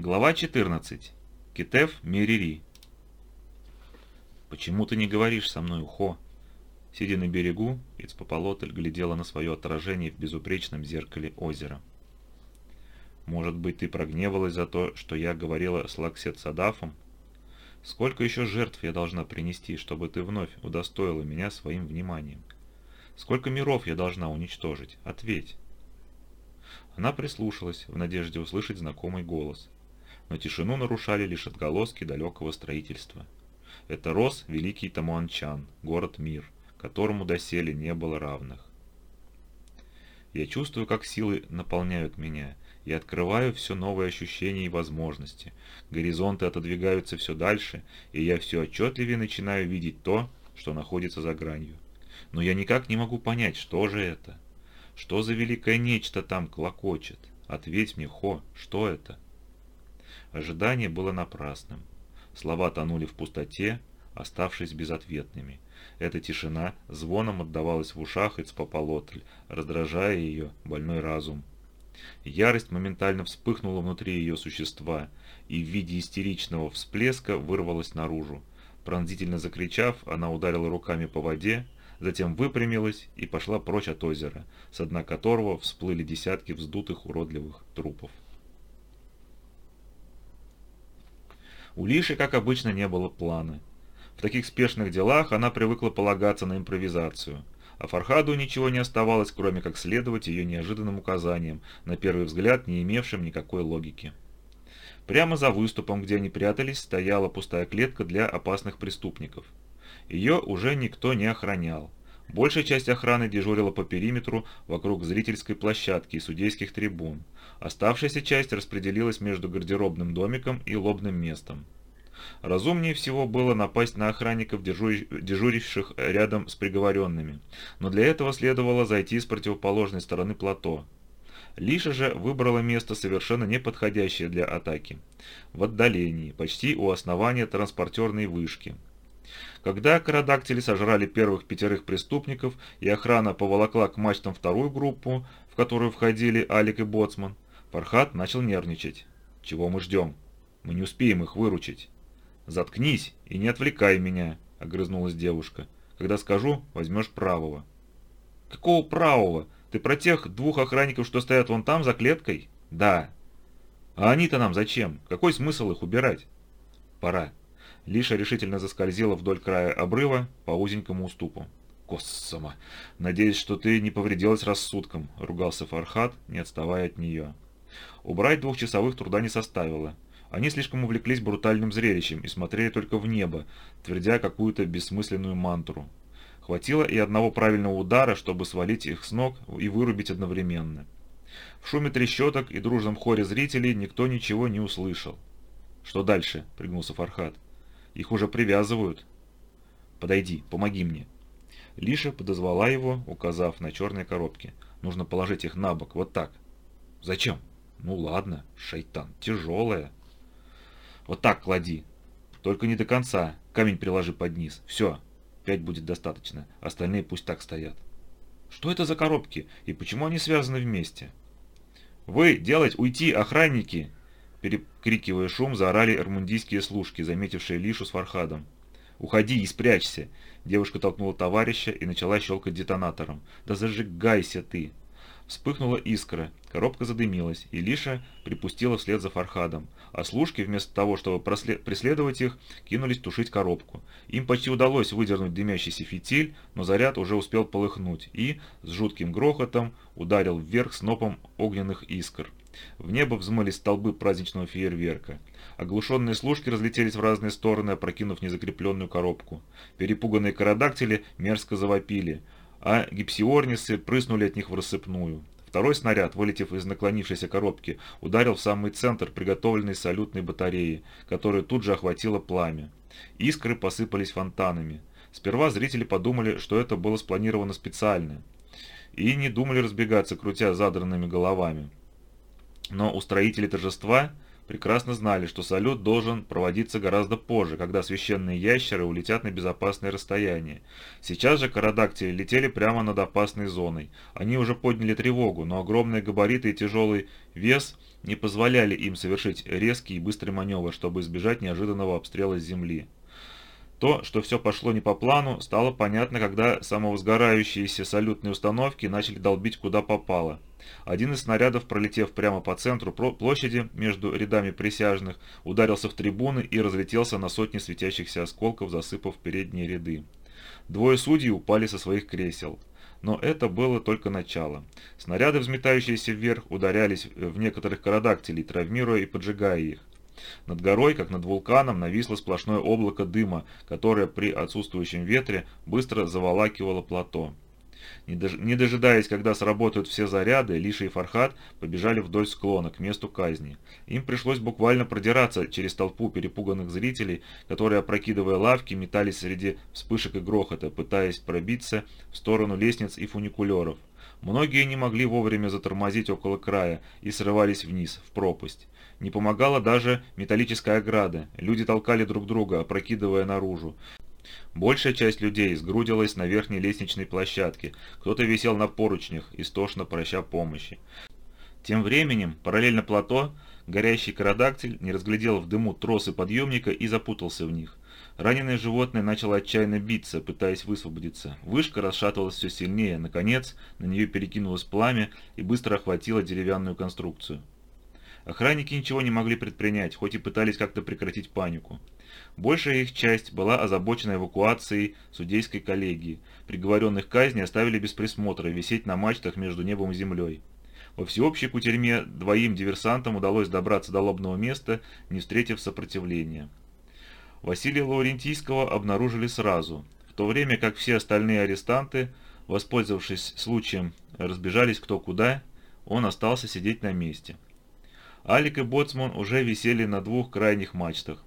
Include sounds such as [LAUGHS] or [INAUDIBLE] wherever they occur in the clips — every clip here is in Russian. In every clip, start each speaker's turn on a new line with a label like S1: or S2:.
S1: Глава 14. Китев Мерири. «Почему ты не говоришь со мной, Ухо?» Сидя на берегу, Ицпополотль глядела на свое отражение в безупречном зеркале озера. «Может быть, ты прогневалась за то, что я говорила с Лаксет Садафом? Сколько еще жертв я должна принести, чтобы ты вновь удостоила меня своим вниманием? Сколько миров я должна уничтожить? Ответь!» Она прислушалась, в надежде услышать знакомый голос. Но тишину нарушали лишь отголоски далекого строительства. Это рос великий Тамуанчан, город-мир, которому доселе не было равных. Я чувствую, как силы наполняют меня, и открываю все новые ощущения и возможности. Горизонты отодвигаются все дальше, и я все отчетливее начинаю видеть то, что находится за гранью. Но я никак не могу понять, что же это? Что за великое нечто там клокочет? Ответь мне, Хо, что это? Ожидание было напрасным. Слова тонули в пустоте, оставшись безответными. Эта тишина звоном отдавалась в ушах Ицпополотль, раздражая ее больной разум. Ярость моментально вспыхнула внутри ее существа и в виде истеричного всплеска вырвалась наружу. Пронзительно закричав, она ударила руками по воде, затем выпрямилась и пошла прочь от озера, с дна которого всплыли десятки вздутых уродливых трупов. У Лиши, как обычно, не было плана. В таких спешных делах она привыкла полагаться на импровизацию, а Фархаду ничего не оставалось, кроме как следовать ее неожиданным указаниям, на первый взгляд не имевшим никакой логики. Прямо за выступом, где они прятались, стояла пустая клетка для опасных преступников. Ее уже никто не охранял. Большая часть охраны дежурила по периметру вокруг зрительской площадки и судейских трибун. Оставшаяся часть распределилась между гардеробным домиком и лобным местом. Разумнее всего было напасть на охранников, дежуривших рядом с приговоренными, но для этого следовало зайти с противоположной стороны плато. Лиша же выбрала место совершенно неподходящее для атаки. В отдалении, почти у основания транспортерной вышки. Когда карадактили сожрали первых пятерых преступников и охрана поволокла к мачтам вторую группу, в которую входили Алик и Боцман, Фархат начал нервничать. «Чего мы ждем? Мы не успеем их выручить». «Заткнись и не отвлекай меня», — огрызнулась девушка. «Когда скажу, возьмешь правого». «Какого правого? Ты про тех двух охранников, что стоят вон там, за клеткой?» «Да». «А они-то нам зачем? Какой смысл их убирать?» «Пора». Лиша решительно заскользила вдоль края обрыва по узенькому уступу. «Коссама! Надеюсь, что ты не повредилась рассудком», — ругался Фархат, не отставая от нее. Убрать двухчасовых труда не составило. Они слишком увлеклись брутальным зрелищем и смотрели только в небо, твердя какую-то бессмысленную мантру. Хватило и одного правильного удара, чтобы свалить их с ног и вырубить одновременно. В шуме трещоток и дружном хоре зрителей никто ничего не услышал. «Что дальше?» – пригнулся Фархат. «Их уже привязывают». «Подойди, помоги мне». Лиша подозвала его, указав на черные коробки. «Нужно положить их на бок, вот так». «Зачем?» «Ну ладно, шайтан, тяжелая». Вот так клади. Только не до конца. Камень приложи под низ. Все. Пять будет достаточно. Остальные пусть так стоят. Что это за коробки? И почему они связаны вместе? Вы делать уйти, охранники! Перекрикивая шум, заорали армундийские служки, заметившие Лишу с Фархадом. «Уходи и спрячься!» Девушка толкнула товарища и начала щелкать детонатором. «Да зажигайся ты!» Вспыхнула искра, коробка задымилась, и Лиша припустила вслед за Фархадом, а служки, вместо того, чтобы преследовать их, кинулись тушить коробку. Им почти удалось выдернуть дымящийся фитиль, но заряд уже успел полыхнуть и, с жутким грохотом, ударил вверх снопом огненных искр. В небо взмыли столбы праздничного фейерверка. Оглушенные служки разлетелись в разные стороны, опрокинув незакрепленную коробку. Перепуганные карадактили мерзко завопили – а гипсиорнисы прыснули от них в рассыпную. Второй снаряд, вылетев из наклонившейся коробки, ударил в самый центр приготовленной салютной батареи, которую тут же охватило пламя. Искры посыпались фонтанами. Сперва зрители подумали, что это было спланировано специально, и не думали разбегаться, крутя задранными головами. Но устроители торжества прекрасно знали, что салют должен проводиться гораздо позже, когда священные ящеры улетят на безопасное расстояние. Сейчас же карадактили летели прямо над опасной зоной. Они уже подняли тревогу, но огромные габариты и тяжелый вес не позволяли им совершить резкий и быстрый маневр, чтобы избежать неожиданного обстрела с земли. То, что все пошло не по плану, стало понятно, когда самовозгорающиеся салютные установки начали долбить куда попало. Один из снарядов, пролетев прямо по центру площади между рядами присяжных, ударился в трибуны и разлетелся на сотни светящихся осколков, засыпав передние ряды. Двое судей упали со своих кресел. Но это было только начало. Снаряды, взметающиеся вверх, ударялись в некоторых карадактилей, травмируя и поджигая их. Над горой, как над вулканом, нависло сплошное облако дыма, которое при отсутствующем ветре быстро заволакивало плато. Не дожидаясь, когда сработают все заряды, Лиша и Фархат побежали вдоль склона к месту казни. Им пришлось буквально продираться через толпу перепуганных зрителей, которые, опрокидывая лавки, метались среди вспышек и грохота, пытаясь пробиться в сторону лестниц и фуникулеров. Многие не могли вовремя затормозить около края и срывались вниз, в пропасть. Не помогала даже металлическая ограда. Люди толкали друг друга, опрокидывая наружу. Большая часть людей сгрудилась на верхней лестничной площадке. Кто-то висел на поручнях, истошно проща помощи. Тем временем, параллельно плато, горящий карадактиль не разглядел в дыму тросы подъемника и запутался в них. Раненое животное начало отчаянно биться, пытаясь высвободиться. Вышка расшатывалась все сильнее. Наконец, на нее перекинулось пламя и быстро охватило деревянную конструкцию. Охранники ничего не могли предпринять, хоть и пытались как-то прекратить панику. Большая их часть была озабочена эвакуацией судейской коллегии. Приговоренных к казни оставили без присмотра висеть на мачтах между небом и землей. Во всеобщей кутерьме двоим диверсантам удалось добраться до лобного места, не встретив сопротивления. Василия Лаурентийского обнаружили сразу, в то время как все остальные арестанты, воспользовавшись случаем, разбежались кто куда, он остался сидеть на месте. Алик и Боцман уже висели на двух крайних мачтах.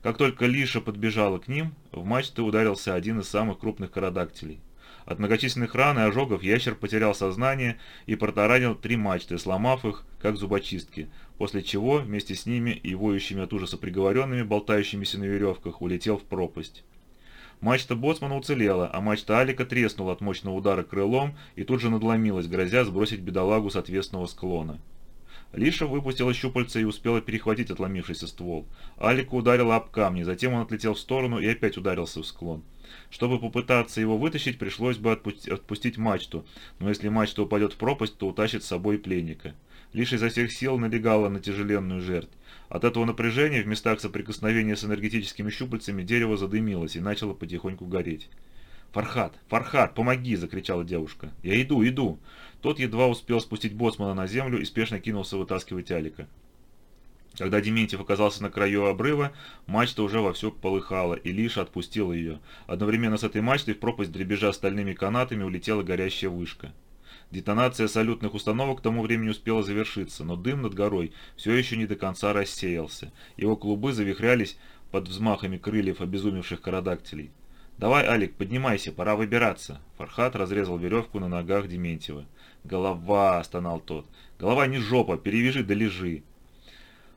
S1: Как только Лиша подбежала к ним, в мачты ударился один из самых крупных карадактилей. От многочисленных ран и ожогов ящер потерял сознание и протаранил три мачты, сломав их, как зубочистки, после чего вместе с ними и воющими от ужаса приговоренными, болтающимися на веревках, улетел в пропасть. Мачта Боцмана уцелела, а мачта Алика треснула от мощного удара крылом и тут же надломилась, грозя сбросить бедолагу с отвесного склона. Лиша выпустила щупальца и успела перехватить отломившийся ствол. Алика ударила об камни, затем он отлетел в сторону и опять ударился в склон. Чтобы попытаться его вытащить, пришлось бы отпустить мачту, но если мачта упадет в пропасть, то утащит с собой пленника. Лиша изо всех сил налегала на тяжеленную жертву. От этого напряжения в местах соприкосновения с энергетическими щупальцами дерево задымилось и начало потихоньку гореть. «Фархат! Фархат! Помоги!» – закричала девушка. «Я иду, иду!» Тот едва успел спустить боцмана на землю и спешно кинулся вытаскивать Алика. Когда Дементьев оказался на краю обрыва, мачта уже вовсю полыхала, и Лиша отпустила ее. Одновременно с этой мачтой в пропасть дребежа стальными канатами улетела горящая вышка. Детонация салютных установок к тому времени успела завершиться, но дым над горой все еще не до конца рассеялся. Его клубы завихрялись под взмахами крыльев обезумевших карадактилей. «Давай, Алик, поднимайся, пора выбираться». Фархат разрезал веревку на ногах Дементьева. «Голова!» – стонал тот. «Голова не жопа, перевяжи да лежи!»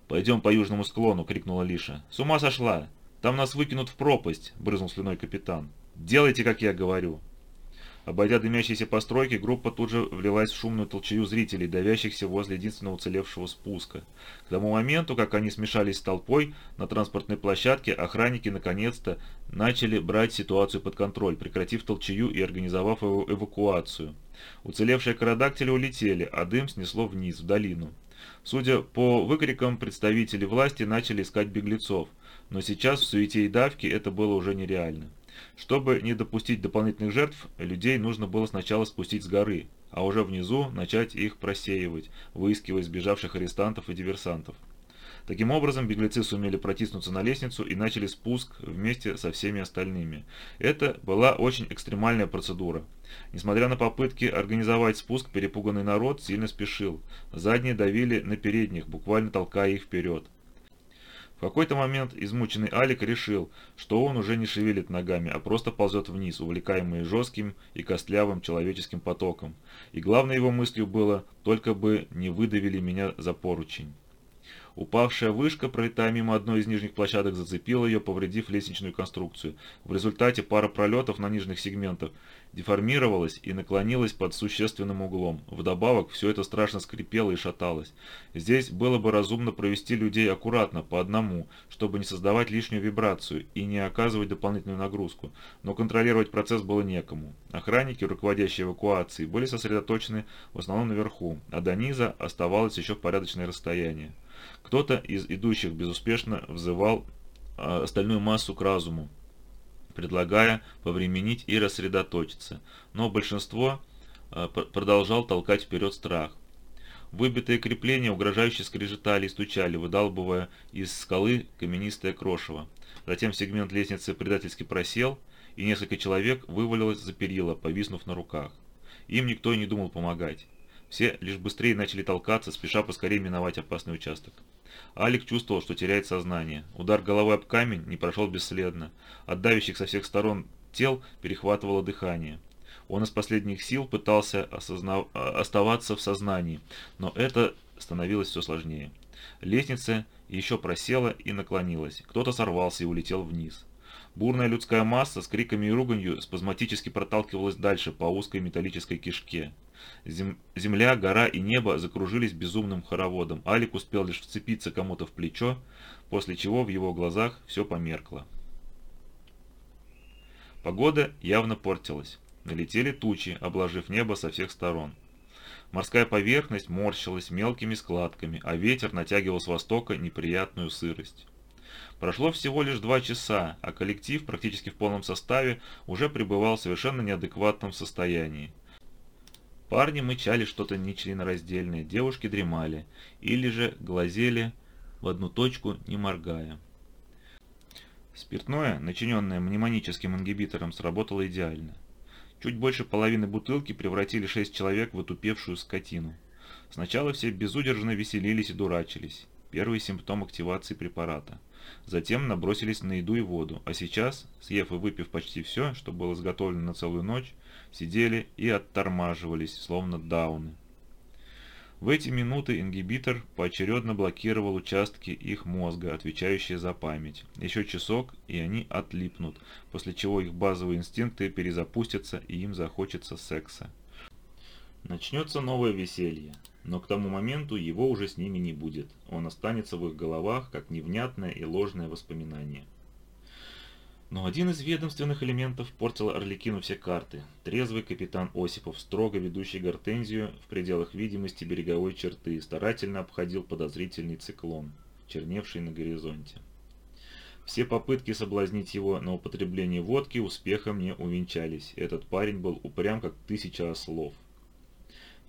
S1: «Пойдем по южному склону!» – крикнула Лиша. «С ума сошла! Там нас выкинут в пропасть!» – брызнул слюной капитан. «Делайте, как я говорю!» Обойдя дымящиеся постройки, группа тут же влилась в шумную толчею зрителей, давящихся возле единственного уцелевшего спуска. К тому моменту, как они смешались с толпой, на транспортной площадке охранники наконец-то начали брать ситуацию под контроль, прекратив толчею и организовав эвакуацию. Уцелевшие карадактили улетели, а дым снесло вниз, в долину. Судя по выкрикам, представители власти начали искать беглецов, но сейчас в суете и давке это было уже нереально. Чтобы не допустить дополнительных жертв, людей нужно было сначала спустить с горы, а уже внизу начать их просеивать, выискивая сбежавших арестантов и диверсантов. Таким образом, беглецы сумели протиснуться на лестницу и начали спуск вместе со всеми остальными. Это была очень экстремальная процедура. Несмотря на попытки организовать спуск, перепуганный народ сильно спешил. Задние давили на передних, буквально толкая их вперед. В какой-то момент измученный Алик решил, что он уже не шевелит ногами, а просто ползет вниз, увлекаемый жестким и костлявым человеческим потоком. И главной его мыслью было, только бы не выдавили меня за поручень. Упавшая вышка, пролетая мимо одной из нижних площадок, зацепила ее, повредив лестничную конструкцию. В результате пара пролетов на нижних сегментах деформировалась и наклонилась под существенным углом. Вдобавок, все это страшно скрипело и шаталось. Здесь было бы разумно провести людей аккуратно, по одному, чтобы не создавать лишнюю вибрацию и не оказывать дополнительную нагрузку. Но контролировать процесс было некому. Охранники, руководящие эвакуацией, были сосредоточены в основном наверху, а до низа оставалось еще порядочное расстояние. Кто-то из идущих безуспешно взывал а, остальную массу к разуму, предлагая повременить и рассредоточиться, но большинство а, продолжал толкать вперед страх. Выбитые крепления угрожающе скрежетали и стучали, выдалбывая из скалы каменистое крошево. Затем сегмент лестницы предательски просел, и несколько человек вывалилось за перила, повиснув на руках. Им никто не думал помогать. Все лишь быстрее начали толкаться, спеша поскорее миновать опасный участок. Алик чувствовал, что теряет сознание. Удар головой об камень не прошел бесследно. От давящих со всех сторон тел перехватывало дыхание. Он из последних сил пытался осознав... оставаться в сознании, но это становилось все сложнее. Лестница еще просела и наклонилась. Кто-то сорвался и улетел вниз. Бурная людская масса с криками и руганью спазматически проталкивалась дальше по узкой металлической кишке. Земля, гора и небо закружились безумным хороводом. Алик успел лишь вцепиться кому-то в плечо, после чего в его глазах все померкло. Погода явно портилась. Налетели тучи, обложив небо со всех сторон. Морская поверхность морщилась мелкими складками, а ветер натягивал с востока неприятную сырость. Прошло всего лишь два часа, а коллектив практически в полном составе уже пребывал в совершенно неадекватном состоянии. Парни мычали что-то нечленораздельное, девушки дремали или же глазели в одну точку, не моргая. Спиртное, начиненное мнемоническим ингибитором, сработало идеально. Чуть больше половины бутылки превратили шесть человек в отупевшую скотину. Сначала все безудержно веселились и дурачились. Первый симптом активации препарата. Затем набросились на еду и воду, а сейчас, съев и выпив почти все, что было изготовлено на целую ночь, сидели и оттормаживались, словно дауны. В эти минуты ингибитор поочередно блокировал участки их мозга, отвечающие за память. Еще часок, и они отлипнут, после чего их базовые инстинкты перезапустятся и им захочется секса. Начнется новое веселье, но к тому моменту его уже с ними не будет. Он останется в их головах, как невнятное и ложное воспоминание. Но один из ведомственных элементов портил Орликину все карты. Трезвый капитан Осипов, строго ведущий гортензию в пределах видимости береговой черты, старательно обходил подозрительный циклон, черневший на горизонте. Все попытки соблазнить его на употребление водки успехом не увенчались. Этот парень был упрям, как тысяча ослов.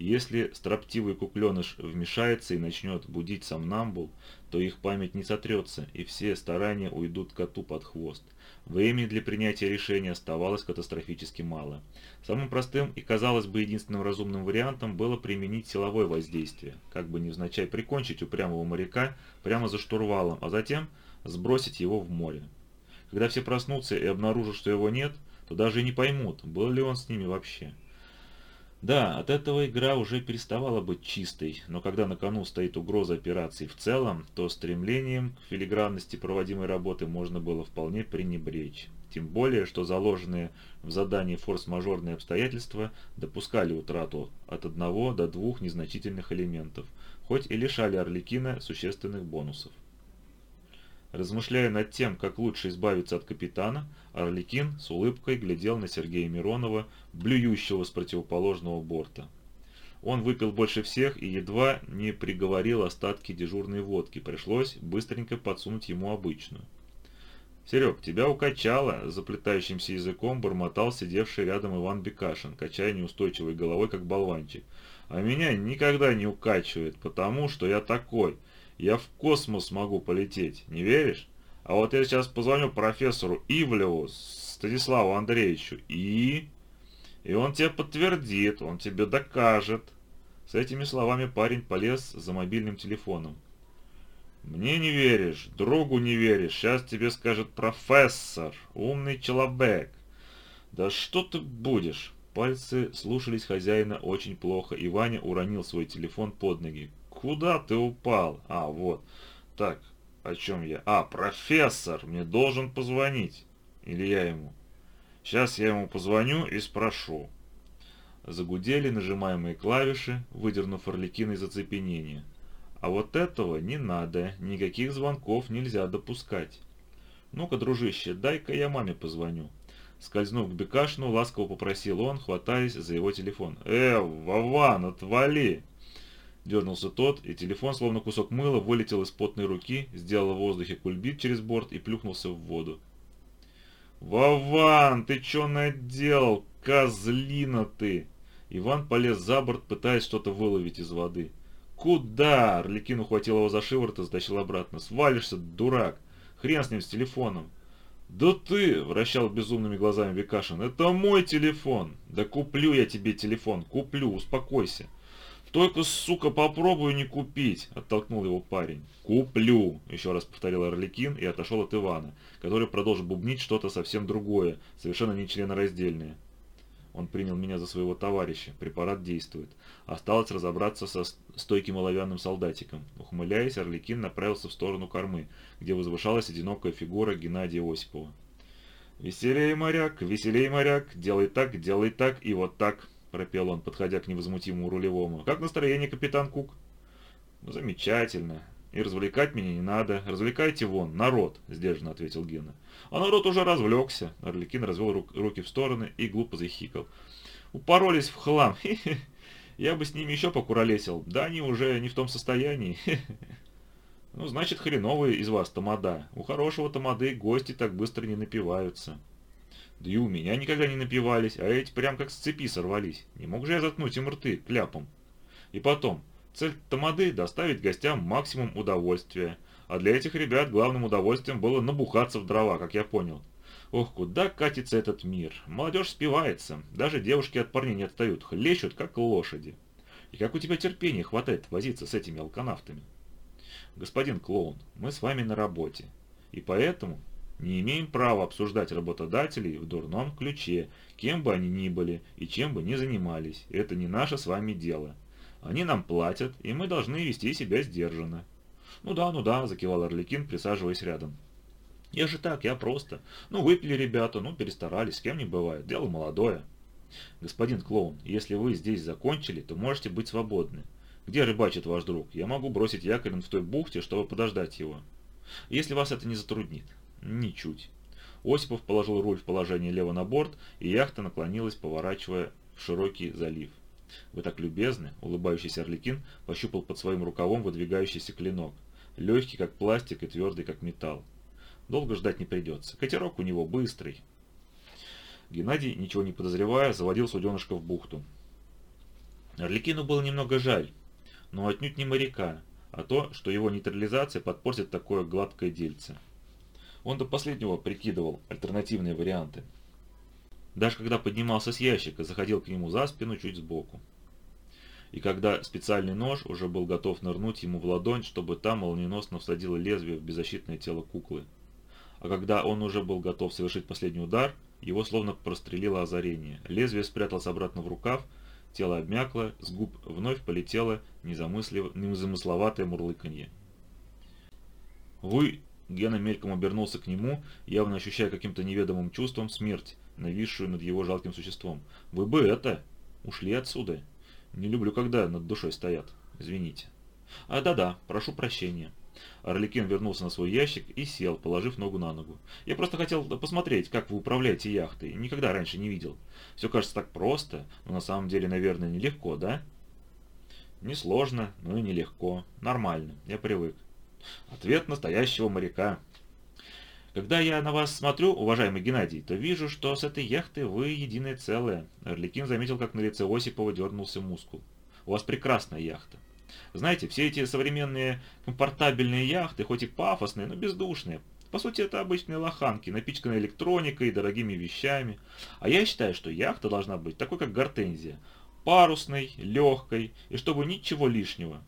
S1: Если строптивый кукленыш вмешается и начнет будить сомнамбул, то их память не сотрется, и все старания уйдут коту под хвост – Времени для принятия решения оставалось катастрофически мало. Самым простым и, казалось бы, единственным разумным вариантом было применить силовое воздействие, как бы невзначай прикончить упрямого моряка прямо за штурвалом, а затем сбросить его в море. Когда все проснутся и обнаружат, что его нет, то даже и не поймут, был ли он с ними вообще. Да, от этого игра уже переставала быть чистой, но когда на кону стоит угроза операции в целом, то стремлением к филигранности проводимой работы можно было вполне пренебречь. Тем более, что заложенные в задании форс-мажорные обстоятельства допускали утрату от одного до двух незначительных элементов, хоть и лишали Орликина существенных бонусов. Размышляя над тем, как лучше избавиться от капитана, Орликин с улыбкой глядел на Сергея Миронова, блюющего с противоположного борта. Он выпил больше всех и едва не приговорил остатки дежурной водки, пришлось быстренько подсунуть ему обычную. «Серег, тебя укачало!» – заплетающимся языком бормотал сидевший рядом Иван Бекашин, качая неустойчивой головой, как болванчик. «А меня никогда не укачивает, потому что я такой!» Я в космос могу полететь, не веришь? А вот я сейчас позвоню профессору Ивлеву Станиславу Андреевичу и... И он тебе подтвердит, он тебе докажет. С этими словами парень полез за мобильным телефоном. «Мне не веришь, другу не веришь, сейчас тебе скажет профессор, умный человек». «Да что ты будешь?» Пальцы слушались хозяина очень плохо, и Ваня уронил свой телефон под ноги. «Куда ты упал? А, вот. Так, о чем я? А, профессор, мне должен позвонить. Или я ему? Сейчас я ему позвоню и спрошу. Загудели нажимаемые клавиши, выдернув Орликина из оцепенения. А вот этого не надо, никаких звонков нельзя допускать. Ну-ка, дружище, дай-ка я маме позвоню. Скользнув к Бекашину, ласково попросил он, хватаясь за его телефон. «Э, Вован, отвали!» Дернулся тот, и телефон, словно кусок мыла, вылетел из потной руки, сделал в воздухе кульбит через борт и плюхнулся в воду. «Вован, ты чё наделал? Козлина ты!» Иван полез за борт, пытаясь что-то выловить из воды. «Куда?» Орликин ухватил его за шиворот и затащил обратно. «Свалишься, дурак! Хрен с ним, с телефоном!» «Да ты!» – вращал безумными глазами Викашин. «Это мой телефон!» «Да куплю я тебе телефон, куплю, успокойся!» «Только, сука, попробую не купить!» – оттолкнул его парень. «Куплю!» – еще раз повторил Орликин и отошел от Ивана, который продолжил бубнить что-то совсем другое, совершенно не членораздельное. Он принял меня за своего товарища, препарат действует. Осталось разобраться со стойким оловянным солдатиком. Ухмыляясь, Орликин направился в сторону кормы, где возвышалась одинокая фигура Геннадия Осипова. «Веселей, моряк, веселей, моряк, делай так, делай так и вот так», — пропел он, подходя к невозмутимому рулевому. «Как настроение, капитан Кук?» «Замечательно. И развлекать меня не надо. Развлекайте вон, народ», — сдержанно ответил Гена. «А народ уже развлекся». Орликин развел рук, руки в стороны и глупо захикал. «Упоролись в хлам. [LAUGHS] Я бы с ними еще покуролесил. Да они уже не в том состоянии. Ну, значит, хреновые из вас тамада. У хорошего тамады гости так быстро не напиваются. Да и у меня никогда не напивались, а эти прям как с цепи сорвались. Не мог же я заткнуть им рты кляпом. И потом, цель тамады – доставить гостям максимум удовольствия. А для этих ребят главным удовольствием было набухаться в дрова, как я понял. Ох, куда катится этот мир. Молодежь спивается. Даже девушки от парней не отстают, хлещут, как лошади. И как у тебя терпения хватает возиться с этими алканавтами? Господин клоун, мы с вами на работе. И поэтому не имеем права обсуждать работодателей в дурном ключе, кем бы они ни были и чем бы ни занимались. Это не наше с вами дело. Они нам платят, и мы должны вести себя сдержанно. Ну да, ну да, закивал Орликин, присаживаясь рядом. Я же так, я просто. Ну, выпили ребята, ну, перестарались, с кем не бывает. Дело молодое. Господин клоун, если вы здесь закончили, то можете быть свободны. Где рыбачит ваш друг? Я могу бросить якорь в той бухте, чтобы подождать его. Если вас это не затруднит. Ничуть. Осипов положил руль в положение лево на борт, и яхта наклонилась, поворачивая в широкий залив. «Вы так любезны!» — улыбающийся Орликин пощупал под своим рукавом выдвигающийся клинок. Легкий, как пластик, и твердый, как металл. Долго ждать не придется. Катерок у него быстрый. Геннадий, ничего не подозревая, заводил суденышко в бухту. Орликину было немного жаль, но отнюдь не моряка, а то, что его нейтрализация подпортит такое гладкое дельце. Он до последнего прикидывал альтернативные варианты. Даже когда поднимался с ящика, заходил к нему за спину чуть сбоку. И когда специальный нож уже был готов нырнуть ему в ладонь, чтобы там молниеносно всадило лезвие в беззащитное тело куклы а когда он уже был готов совершить последний удар, его словно прострелило озарение. Лезвие спряталось обратно в рукав, тело обмякло, с губ вновь полетело незамысловатое мурлыканье. «Вы...» — Гена мельком обернулся к нему, явно ощущая каким-то неведомым чувством смерть, нависшую над его жалким существом. «Вы бы это... ушли отсюда. Не люблю, когда над душой стоят. Извините». «А да-да, прошу прощения». Орликин вернулся на свой ящик и сел, положив ногу на ногу. «Я просто хотел посмотреть, как вы управляете яхтой. Никогда раньше не видел. Все кажется так просто, но на самом деле, наверное, нелегко, да?» «Несложно, но и нелегко. Нормально. Я привык». Ответ настоящего моряка. «Когда я на вас смотрю, уважаемый Геннадий, то вижу, что с этой яхтой вы единое целое». Орликин заметил, как на лице Осипова дернулся мускул. «У вас прекрасная яхта. Знаете, все эти современные комфортабельные яхты, хоть и пафосные, но бездушные, по сути, это обычные лоханки, напичканные электроникой и дорогими вещами. А я считаю, что яхта должна быть такой, как гортензия. Парусной, легкой, и чтобы ничего лишнего.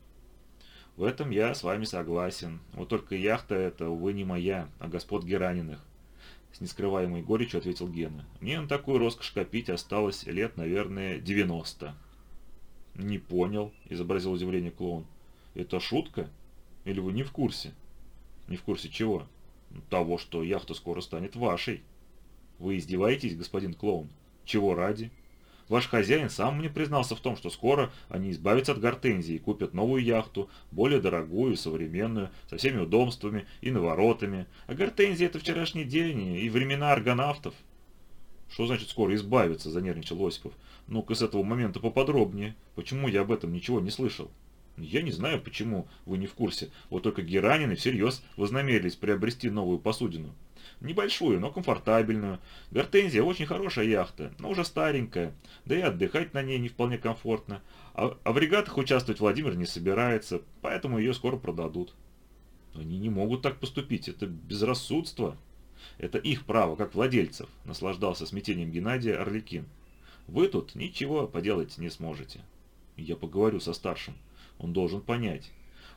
S1: В этом я с вами согласен. Вот только яхта эта, увы, не моя, а господ Гераниных. С нескрываемой горечью ответил Гена. Мне на такую роскошь копить осталось лет, наверное, 90. «Не понял», — изобразил удивление клоун. «Это шутка? Или вы не в курсе?» Не в курсе чего? Того, что яхта скоро станет вашей. Вы издеваетесь, господин клоун? Чего ради? Ваш хозяин сам мне признался в том, что скоро они избавятся от гортензии и купят новую яхту, более дорогую, современную, со всеми удобствами и наворотами. А гортензия это вчерашний день и времена аргонавтов. Что значит скоро избавиться, занервничал Осипов. Ну-ка с этого момента поподробнее. Почему я об этом ничего не слышал? Я не знаю, почему вы не в курсе. Вот только Геранины всерьез вознамерились приобрести новую посудину. Небольшую, но комфортабельную. Гортензия очень хорошая яхта, но уже старенькая. Да и отдыхать на ней не вполне комфортно. А, а в регатах участвовать Владимир не собирается, поэтому ее скоро продадут. Они не могут так поступить, это безрассудство. Это их право, как владельцев, наслаждался смятением Геннадия Орликин. Вы тут ничего поделать не сможете. Я поговорю со старшим. Он должен понять.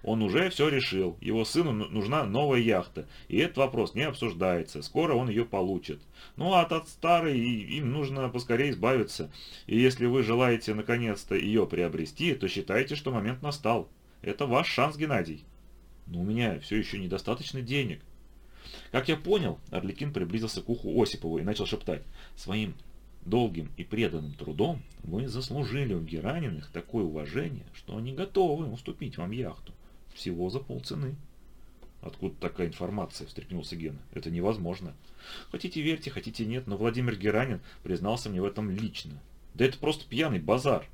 S1: Он уже все решил. Его сыну нужна новая яхта. И этот вопрос не обсуждается. Скоро он ее получит. Ну а от старой им нужно поскорее избавиться. И если вы желаете наконец-то ее приобрести, то считайте, что момент настал. Это ваш шанс, Геннадий. Но у меня все еще недостаточно денег. Как я понял, Орликин приблизился к уху Осипову и начал шептать. Своим долгим и преданным трудом вы заслужили у Гераниных такое уважение, что они готовы уступить вам яхту. Всего за полцены. Откуда такая информация, встрепенулся Гена. Это невозможно. Хотите верьте, хотите нет, но Владимир Геранин признался мне в этом лично. Да это просто пьяный базар.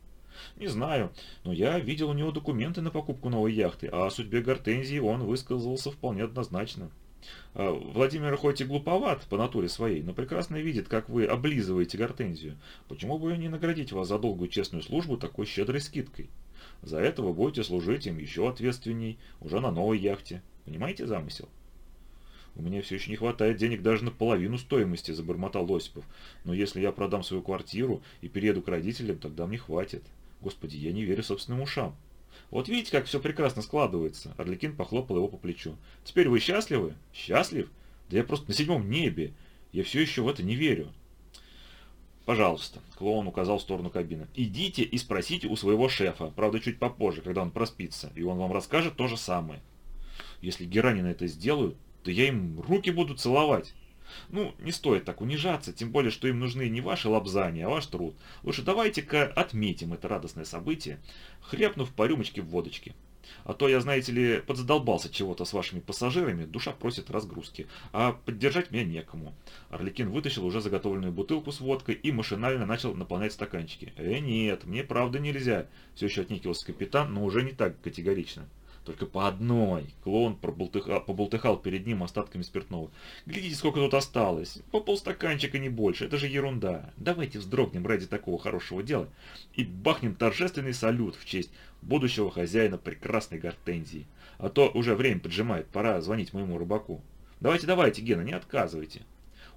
S1: Не знаю, но я видел у него документы на покупку новой яхты, а о судьбе Гортензии он высказался вполне однозначно. А, Владимир хоть и глуповат по натуре своей, но прекрасно видит, как вы облизываете Гортензию. Почему бы не наградить вас за долгую честную службу такой щедрой скидкой? За это вы будете служить им еще ответственней, уже на новой яхте. Понимаете замысел? У меня все еще не хватает денег даже на половину стоимости, забормотал Осипов. Но если я продам свою квартиру и перееду к родителям, тогда мне хватит. Господи, я не верю собственным ушам. Вот видите, как все прекрасно складывается. Орликин похлопал его по плечу. Теперь вы счастливы? Счастлив? Да я просто на седьмом небе. Я все еще в это не верю. «Пожалуйста», — клоун указал в сторону кабины. «Идите и спросите у своего шефа, правда чуть попозже, когда он проспится, и он вам расскажет то же самое. Если Геранина это сделают, то я им руки буду целовать. Ну, не стоит так унижаться, тем более, что им нужны не ваши лапзания, а ваш труд. Лучше давайте-ка отметим это радостное событие, хрепнув по рюмочке водочке. А то я, знаете ли, подзадолбался чего-то с вашими пассажирами, душа просит разгрузки, а поддержать меня некому. Орликин вытащил уже заготовленную бутылку с водкой и машинально начал наполнять стаканчики. Э, нет, мне правда нельзя, все еще отнекивался капитан, но уже не так категорично. Только по одной. Клоун пробултыхал, побултыхал перед ним остатками спиртного. Глядите, сколько тут осталось. По полстаканчика не больше. Это же ерунда. Давайте вздрогнем ради такого хорошего дела и бахнем торжественный салют в честь будущего хозяина прекрасной гортензии. А то уже время поджимает, пора звонить моему рыбаку. Давайте, давайте, Гена, не отказывайте.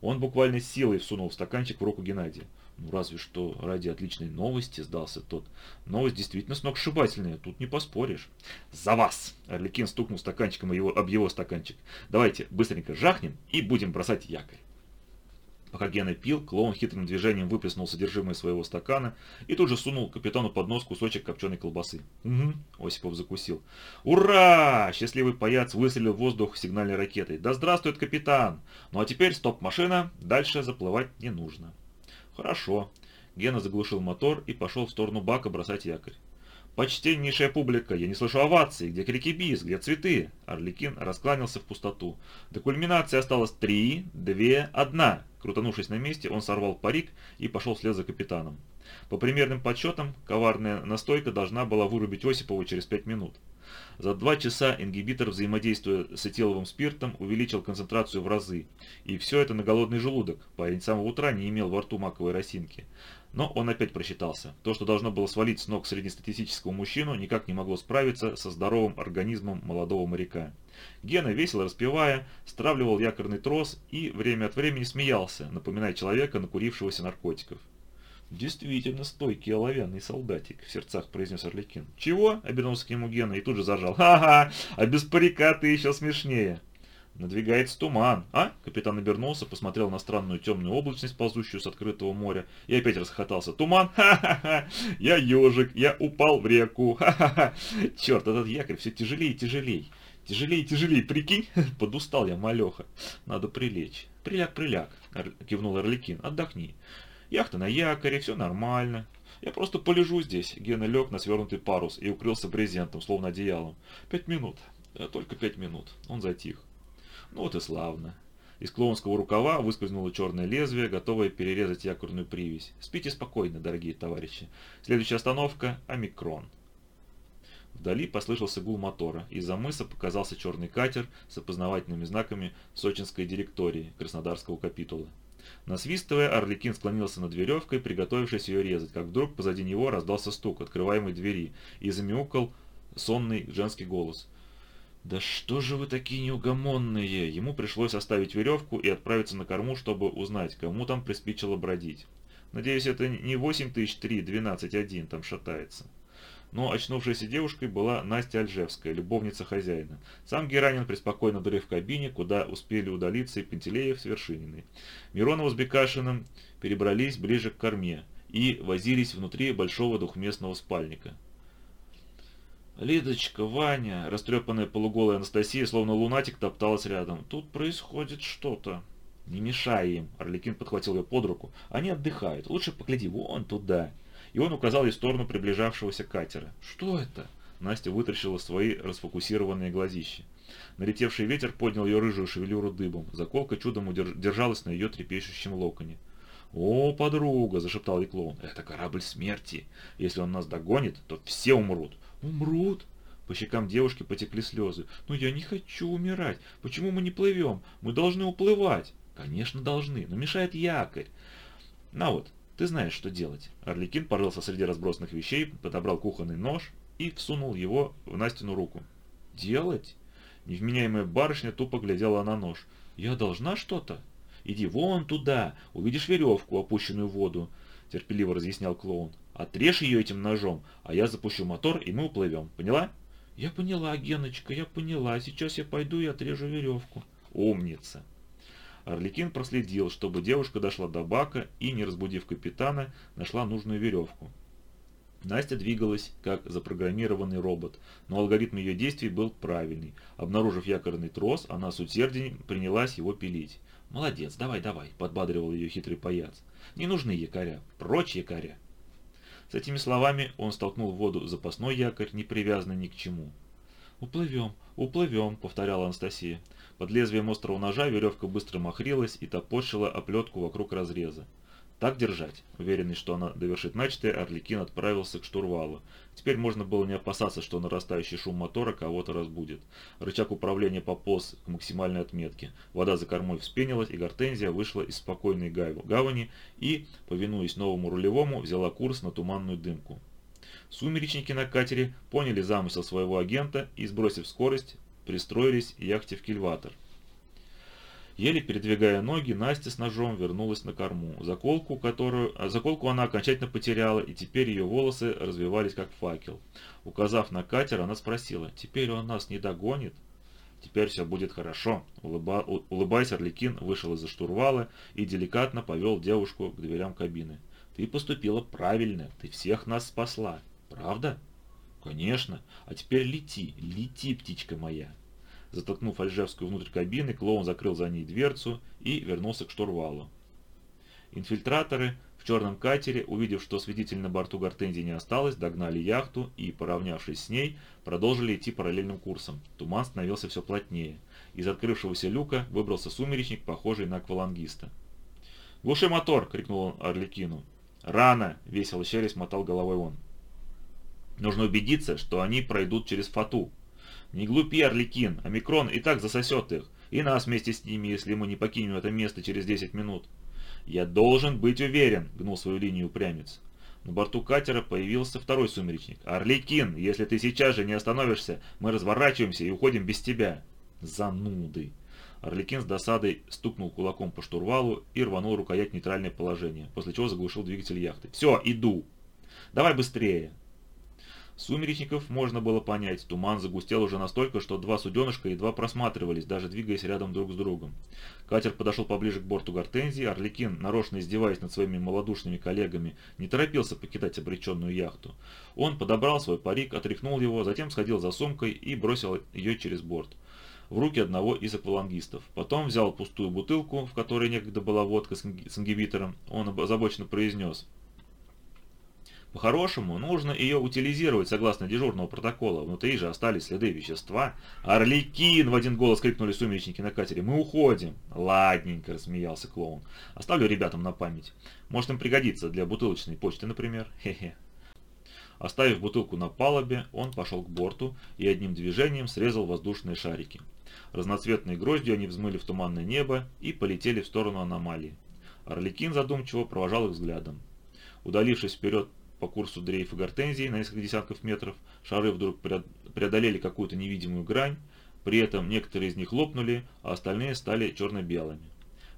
S1: Он буквально силой всунул стаканчик в руку Геннадия. Ну, разве что ради отличной новости сдался тот. Новость действительно сногсшибательная, тут не поспоришь. «За вас!» – Орликин стукнул стаканчиком его, об его стаканчик. «Давайте быстренько жахнем и будем бросать якорь». Пока Гена пил, клоун хитрым движением выплеснул содержимое своего стакана и тут же сунул капитану под нос кусочек копченой колбасы. «Угу», — Осипов закусил. «Ура!» — счастливый паяц выстрелил в воздух сигнальной ракетой. «Да здравствует капитан! Ну а теперь стоп-машина, дальше заплывать не нужно». «Хорошо». Гена заглушил мотор и пошел в сторону бака бросать якорь. «Почтеннейшая публика, я не слышу оваций, где крики бис, где цветы?» Орликин раскланялся в пустоту. До кульминации осталось три, две, одна. Крутанувшись на месте, он сорвал парик и пошел вслед за капитаном. По примерным подсчетам, коварная настойка должна была вырубить Осипова через пять минут. За два часа ингибитор, взаимодействуя с этиловым спиртом, увеличил концентрацию в разы. И все это на голодный желудок. Парень с самого утра не имел во рту маковой росинки. Но он опять просчитался. То, что должно было свалить с ног среднестатистического мужчину, никак не могло справиться со здоровым организмом молодого моряка. Гена, весело распевая, стравливал якорный трос и время от времени смеялся, напоминая человека, накурившегося наркотиков. «Действительно стойкий оловянный солдатик», — в сердцах произнес Орликин. «Чего?» — обернулся к нему Гена и тут же зажал. «Ха-ха! А без парика ты еще смешнее!» «Надвигается туман, а?» Капитан обернулся, посмотрел на странную темную облачность, ползущую с открытого моря, и опять расхохотался. «Туман? Ха-ха-ха! Я ежик, я упал в реку! Ха-ха-ха! Черт, этот якорь все тяжелее и тяжелее! Тяжелей, тяжелей, прикинь, [LAUGHS] подустал я, малеха. Надо прилечь. Приляг, приляг, кивнул Орликин, отдохни. Яхта на якоре, все нормально. Я просто полежу здесь. Гена лег на свернутый парус и укрылся брезентом, словно одеялом. Пять минут. Только пять минут. Он затих. Ну вот и славно. Из клоунского рукава выскользнуло черное лезвие, готовое перерезать якорную привязь. Спите спокойно, дорогие товарищи. Следующая остановка – Омикрон. Вдали послышался гул мотора. Из-за мыса показался черный катер с опознавательными знаками сочинской директории Краснодарского капитула. Насвистывая, Орликин склонился над веревкой, приготовившись ее резать, как вдруг позади него раздался стук открываемой двери и замяукал сонный женский голос. «Да что же вы такие неугомонные!» Ему пришлось оставить веревку и отправиться на корму, чтобы узнать, кому там приспичило бродить. Надеюсь, это не 8003 12 там шатается. Но очнувшейся девушкой была Настя Альжевская, любовница хозяина. Сам Геранин преспокойно дрых в кабине, куда успели удалиться и Пантелеев с Вершининой. Миронов с Бекашиным перебрались ближе к корме и возились внутри большого двухместного спальника. Лидочка, Ваня, растрепанная полуголая Анастасия, словно лунатик, топталась рядом. Тут происходит что-то. Не мешай им, Орликин подхватил ее под руку. Они отдыхают. Лучше погляди вон туда. И он указал ей сторону приближавшегося катера. Что это? Настя вытащила свои расфокусированные глазища. Налетевший ветер поднял ее рыжую шевелюру дыбом. Заколка чудом держалась на ее трепещущем локоне. «О, подруга!» – зашептал ей клоун. «Это корабль смерти. Если он нас догонит, то все умрут. «Умрут?» По щекам девушки потекли слезы. «Но я не хочу умирать. Почему мы не плывем? Мы должны уплывать». «Конечно должны, но мешает якорь». «На вот, ты знаешь, что делать». Орликин порылся среди разбросанных вещей, подобрал кухонный нож и всунул его в Настину руку. «Делать?» Невменяемая барышня тупо глядела на нож. «Я должна что-то?» «Иди вон туда, увидишь веревку, опущенную в воду», — терпеливо разъяснял клоун. Отрежь ее этим ножом, а я запущу мотор, и мы уплывем. Поняла? Я поняла, Геночка, я поняла. Сейчас я пойду и отрежу веревку. Умница. Орликин проследил, чтобы девушка дошла до бака и, не разбудив капитана, нашла нужную веревку. Настя двигалась, как запрограммированный робот, но алгоритм ее действий был правильный. Обнаружив якорный трос, она с усердием принялась его пилить. «Молодец, давай, давай», — подбадривал ее хитрый паяц. «Не нужны якоря, прочь якоря». С этими словами он столкнул в воду запасной якорь, не привязанный ни к чему. «Уплывем, уплывем», — повторяла Анастасия. Под лезвием острого ножа веревка быстро махрилась и топорщила оплетку вокруг разреза. Так держать. Уверенный, что она довершит начатое, Орликин отправился к штурвалу. Теперь можно было не опасаться, что нарастающий шум мотора кого-то разбудит. Рычаг управления пополз к максимальной отметке. Вода за кормой вспенилась, и Гортензия вышла из спокойной гавани и, повинуясь новому рулевому, взяла курс на туманную дымку. Сумеречники на катере поняли замысел своего агента и, сбросив скорость, пристроились яхте в кильватор. Еле передвигая ноги, Настя с ножом вернулась на корму. Заколку, которую, а заколку она окончательно потеряла, и теперь ее волосы развивались как факел. Указав на катер, она спросила, «Теперь он нас не догонит?» «Теперь все будет хорошо», Улыба, улыбаясь, Орликин вышел из-за штурвала и деликатно повел девушку к дверям кабины. «Ты поступила правильно, ты всех нас спасла. Правда?» «Конечно. А теперь лети, лети, птичка моя». Затолкнув Альжевскую внутрь кабины, клоун закрыл за ней дверцу и вернулся к штурвалу. Инфильтраторы в черном катере, увидев, что свидетелей на борту Гортензии не осталось, догнали яхту и, поравнявшись с ней, продолжили идти параллельным курсом. Туман становился все плотнее. Из открывшегося люка выбрался сумеречник, похожий на аквалангиста. «Глуши мотор!» — крикнул он Орликину. «Рано!» — весело щерясь мотал головой он. «Нужно убедиться, что они пройдут через фату», «Не глупи, Орликин, Омикрон и так засосет их, и нас вместе с ними, если мы не покинем это место через 10 минут». «Я должен быть уверен», — гнул свою линию упрямец. На борту катера появился второй сумеречник. «Орликин, если ты сейчас же не остановишься, мы разворачиваемся и уходим без тебя». «Зануды!» Орликин с досадой стукнул кулаком по штурвалу и рванул рукоять в нейтральное положение, после чего заглушил двигатель яхты. «Все, иду!» «Давай быстрее!» Сумеречников можно было понять, туман загустел уже настолько, что два суденышка едва просматривались, даже двигаясь рядом друг с другом. Катер подошел поближе к борту Гортензии, Орликин, нарочно издеваясь над своими малодушными коллегами, не торопился покидать обреченную яхту. Он подобрал свой парик, отряхнул его, затем сходил за сумкой и бросил ее через борт в руки одного из аквалангистов. Потом взял пустую бутылку, в которой некогда была водка с ингибитором. Он озабоченно произнес – по-хорошему, нужно ее утилизировать согласно дежурного протокола. Внутри же остались следы вещества. «Орликин!» – в один голос крикнули сумеречники на катере. «Мы уходим!» «Ладненько!» – рассмеялся клоун. «Оставлю ребятам на память. Может им пригодится для бутылочной почты, например. [LAUGHS] Хе-хе». Оставив бутылку на палубе, он пошел к борту и одним движением срезал воздушные шарики. Разноцветные гроздью они взмыли в туманное небо и полетели в сторону аномалии. Орликин задумчиво провожал их взглядом. Удалившись вперед по курсу дрейфа гортензии на несколько десятков метров, шары вдруг преодолели какую-то невидимую грань, при этом некоторые из них лопнули, а остальные стали черно-белыми.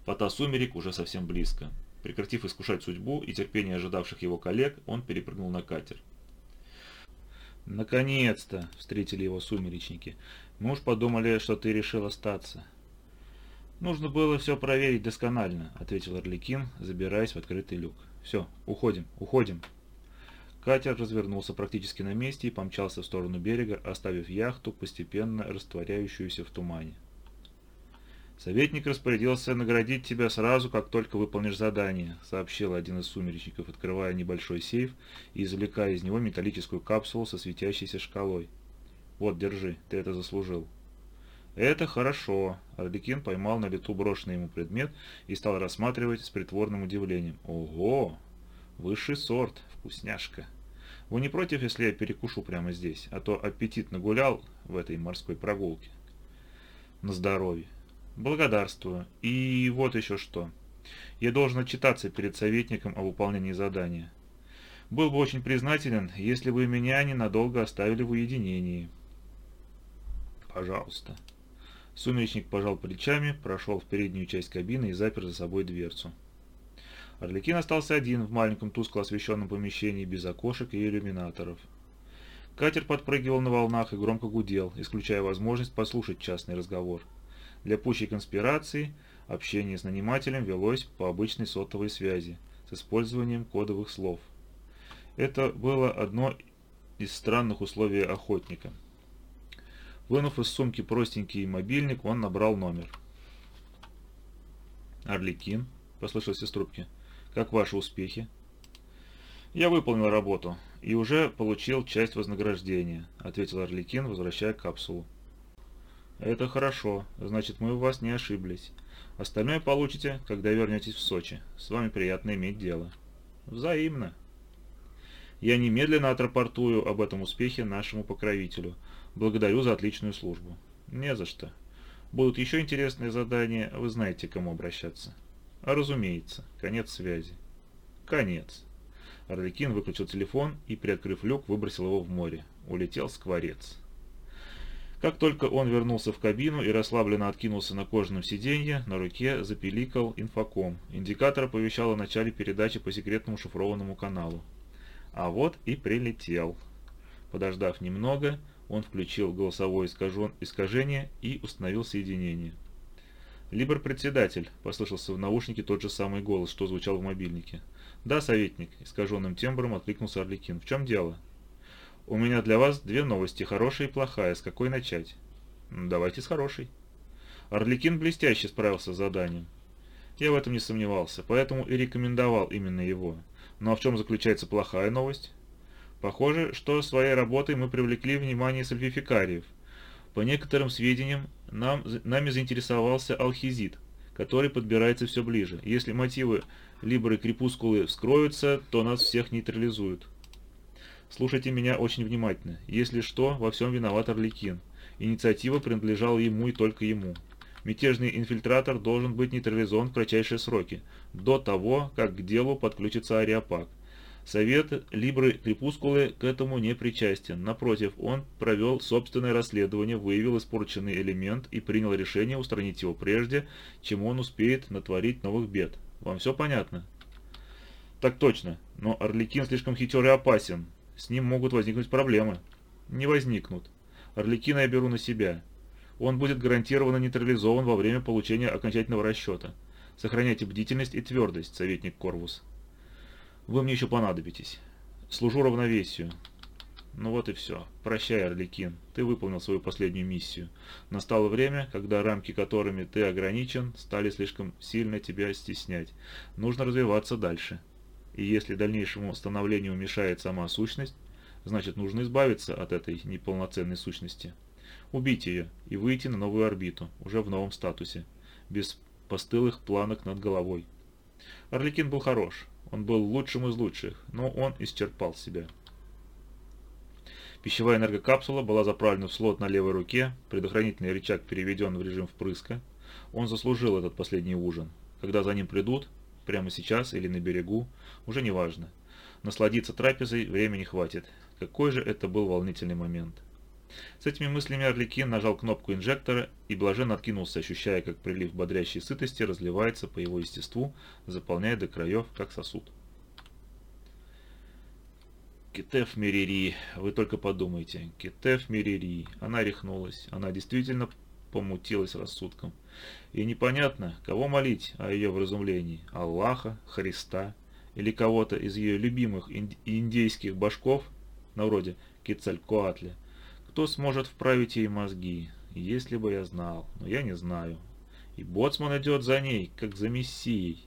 S1: Пота сумерек уже совсем близко. Прекратив искушать судьбу и терпение ожидавших его коллег, он перепрыгнул на катер. «Наконец-то!» — встретили его сумеречники. «Мы уж подумали, что ты решил остаться». «Нужно было все проверить досконально», — ответил Орликин, забираясь в открытый люк. «Все, уходим, уходим». Катер развернулся практически на месте и помчался в сторону берега, оставив яхту, постепенно растворяющуюся в тумане. «Советник распорядился наградить тебя сразу, как только выполнишь задание», сообщил один из сумеречников, открывая небольшой сейф и извлекая из него металлическую капсулу со светящейся шкалой. «Вот, держи, ты это заслужил». «Это хорошо», — Орликин поймал на лету брошенный ему предмет и стал рассматривать с притворным удивлением. «Ого! Высший сорт, вкусняшка!» Вы не против, если я перекушу прямо здесь, а то аппетит нагулял в этой морской прогулке? На здоровье. Благодарствую. И вот еще что. Я должен отчитаться перед советником о выполнении задания. Был бы очень признателен, если бы меня ненадолго оставили в уединении. Пожалуйста. Сумеречник пожал плечами, прошел в переднюю часть кабины и запер за собой дверцу. Орликин остался один в маленьком тускло освещенном помещении без окошек и иллюминаторов. Катер подпрыгивал на волнах и громко гудел, исключая возможность послушать частный разговор. Для пущей конспирации общение с нанимателем велось по обычной сотовой связи с использованием кодовых слов. Это было одно из странных условий охотника. Вынув из сумки простенький мобильник, он набрал номер. «Орликин», — послышался из трубки. Как ваши успехи? Я выполнил работу и уже получил часть вознаграждения, ответил Орликин, возвращая капсулу. Это хорошо, значит мы у вас не ошиблись. Остальное получите, когда вернетесь в Сочи. С вами приятно иметь дело. Взаимно. Я немедленно отрапортую об этом успехе нашему покровителю. Благодарю за отличную службу. Не за что. Будут еще интересные задания, вы знаете, к кому обращаться. А разумеется, конец связи. Конец. Орликин выключил телефон и, приоткрыв люк, выбросил его в море. Улетел скворец. Как только он вернулся в кабину и расслабленно откинулся на кожаном сиденье, на руке запиликал инфоком. Индикатор оповещал о начале передачи по секретному шифрованному каналу. А вот и прилетел. Подождав немного, он включил голосовое искажение и установил соединение. «Либер-председатель», — послышался в наушнике тот же самый голос, что звучал в мобильнике. «Да, советник», — искаженным тембром откликнулся Орликин. «В чем дело?» «У меня для вас две новости, хорошая и плохая. С какой начать?» «Давайте с хорошей». Орликин блестяще справился с заданием. Я в этом не сомневался, поэтому и рекомендовал именно его. Ну а в чем заключается плохая новость? Похоже, что своей работой мы привлекли внимание сальфификариев, по некоторым сведениям, нам, нами заинтересовался алхизит, который подбирается все ближе. Если мотивы Либры Крепускулы вскроются, то нас всех нейтрализуют. Слушайте меня очень внимательно. Если что, во всем виноват Орликин. Инициатива принадлежала ему и только ему. Мятежный инфильтратор должен быть нейтрализован в кратчайшие сроки, до того, как к делу подключится Ариапак. Совет Либры Крепускулы к этому не причастен. Напротив, он провел собственное расследование, выявил испорченный элемент и принял решение устранить его прежде, чем он успеет натворить новых бед. Вам все понятно? Так точно, но Орликин слишком хитер и опасен. с ним могут возникнуть проблемы. Не возникнут. Орликина я беру на себя. Он будет гарантированно нейтрализован во время получения окончательного расчета. Сохраняйте бдительность и твердость, советник Корвус. Вы мне еще понадобитесь. Служу равновесию. Ну вот и все. Прощай, Орликин. Ты выполнил свою последнюю миссию. Настало время, когда рамки, которыми ты ограничен, стали слишком сильно тебя стеснять. Нужно развиваться дальше. И если дальнейшему становлению мешает сама сущность, значит нужно избавиться от этой неполноценной сущности. Убить ее и выйти на новую орбиту, уже в новом статусе, без постылых планок над головой. Орликин был хорош, он был лучшим из лучших, но он исчерпал себя. Пищевая энергокапсула была заправлена в слот на левой руке, предохранительный рычаг переведен в режим впрыска. Он заслужил этот последний ужин. Когда за ним придут, прямо сейчас или на берегу, уже не важно. Насладиться трапезой времени хватит. Какой же это был волнительный момент. С этими мыслями Орликин нажал кнопку инжектора и блаженно откинулся, ощущая, как прилив бодрящей сытости разливается по его естеству, заполняя до краев, как сосуд. Китеф Мерири, вы только подумайте, Китеф Мерири, она рехнулась, она действительно помутилась рассудком. И непонятно, кого молить о ее вразумлении, Аллаха, Христа или кого-то из ее любимых индейских башков, на вроде Кицалькоатля, кто сможет вправить ей мозги, если бы я знал, но я не знаю. И Боцман идет за ней, как за мессией.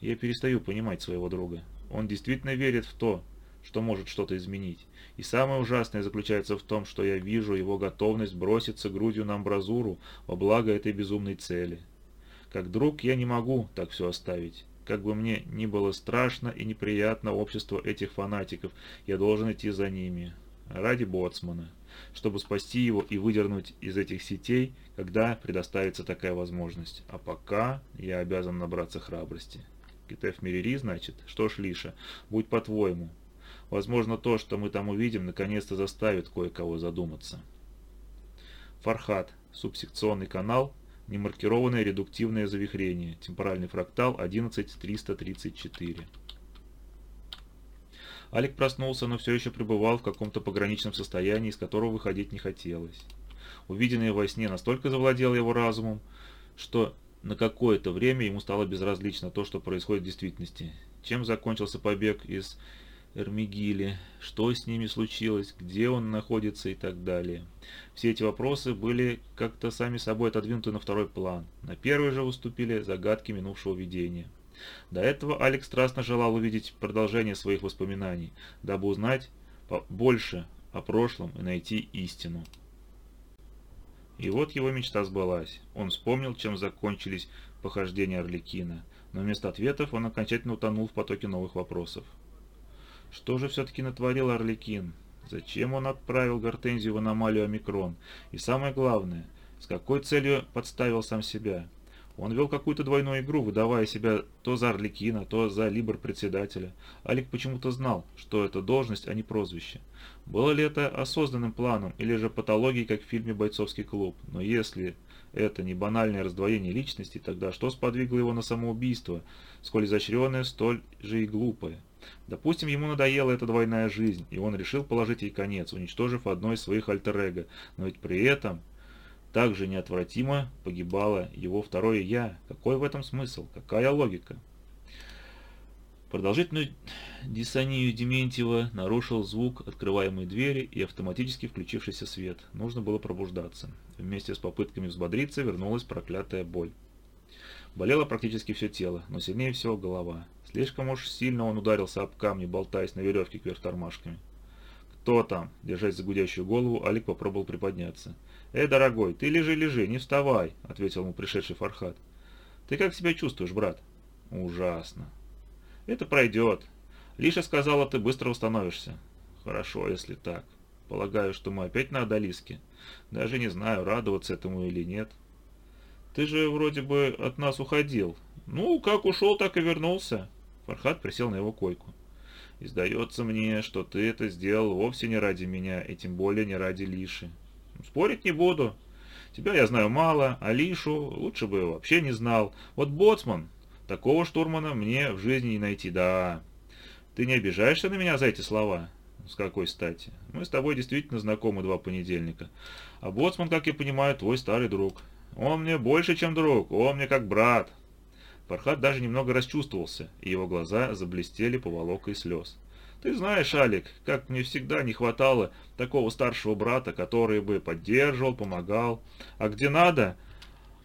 S1: Я перестаю понимать своего друга. Он действительно верит в то, что может что-то изменить. И самое ужасное заключается в том, что я вижу его готовность броситься грудью на амбразуру во благо этой безумной цели. Как друг я не могу так все оставить. Как бы мне ни было страшно и неприятно общество этих фанатиков, я должен идти за ними. Ради Боцмана чтобы спасти его и выдернуть из этих сетей, когда предоставится такая возможность. А пока я обязан набраться храбрости. Китеф Мерири, значит? Что ж, Лиша, будь по-твоему. Возможно, то, что мы там увидим, наконец-то заставит кое-кого задуматься. Фархат. Субсекционный канал. Немаркированное редуктивное завихрение. Темпоральный фрактал 11334. Алик проснулся, но все еще пребывал в каком-то пограничном состоянии, из которого выходить не хотелось. Увиденное во сне настолько завладело его разумом, что на какое-то время ему стало безразлично то, что происходит в действительности. Чем закончился побег из Эрмигили, что с ними случилось, где он находится и так далее. Все эти вопросы были как-то сами собой отодвинуты на второй план. На первый же выступили загадки минувшего видения. До этого Алекс страстно желал увидеть продолжение своих воспоминаний, дабы узнать больше о прошлом и найти истину. И вот его мечта сбылась. Он вспомнил, чем закончились похождения Орликина, но вместо ответов он окончательно утонул в потоке новых вопросов. Что же все-таки натворил Орликин? Зачем он отправил Гортензию в аномалию Омикрон? И самое главное, с какой целью подставил сам себя? Он вел какую-то двойную игру, выдавая себя то за Орликина, то за Либр-председателя. Алик почему-то знал, что это должность, а не прозвище. Было ли это осознанным планом или же патологией, как в фильме «Бойцовский клуб»? Но если это не банальное раздвоение личности, тогда что сподвигло его на самоубийство, сколь изощренное, столь же и глупое? Допустим, ему надоела эта двойная жизнь, и он решил положить ей конец, уничтожив одно из своих альтер-эго. Но ведь при этом также неотвратимо погибало его второе «я». Какой в этом смысл? Какая логика? Продолжительную диссонию Дементьева нарушил звук открываемой двери и автоматически включившийся свет. Нужно было пробуждаться. Вместе с попытками взбодриться вернулась проклятая боль. Болело практически все тело, но сильнее всего голова. Слишком уж сильно он ударился об камни, болтаясь на веревке кверх тормашками. «Кто там?» Держась за гудящую голову, Алик попробовал приподняться. «Эй, дорогой, ты лежи-лежи, не вставай», — ответил ему пришедший Фархат. «Ты как себя чувствуешь, брат?» «Ужасно». «Это пройдет. Лиша сказала, ты быстро установишься». «Хорошо, если так. Полагаю, что мы опять на Адалиске. Даже не знаю, радоваться этому или нет». «Ты же вроде бы от нас уходил». «Ну, как ушел, так и вернулся». Фархат присел на его койку. «И сдается мне, что ты это сделал вовсе не ради меня, и тем более не ради Лиши. Спорить не буду. Тебя я знаю мало, а Лишу лучше бы вообще не знал. Вот Боцман, такого штурмана мне в жизни не найти, да. Ты не обижаешься на меня за эти слова? С какой стати? Мы с тобой действительно знакомы два понедельника. А Боцман, как я понимаю, твой старый друг. Он мне больше, чем друг, он мне как брат. Фархад даже немного расчувствовался, и его глаза заблестели поволокой слез. Ты знаешь, Алик, как мне всегда не хватало такого старшего брата, который бы поддерживал, помогал, а где надо,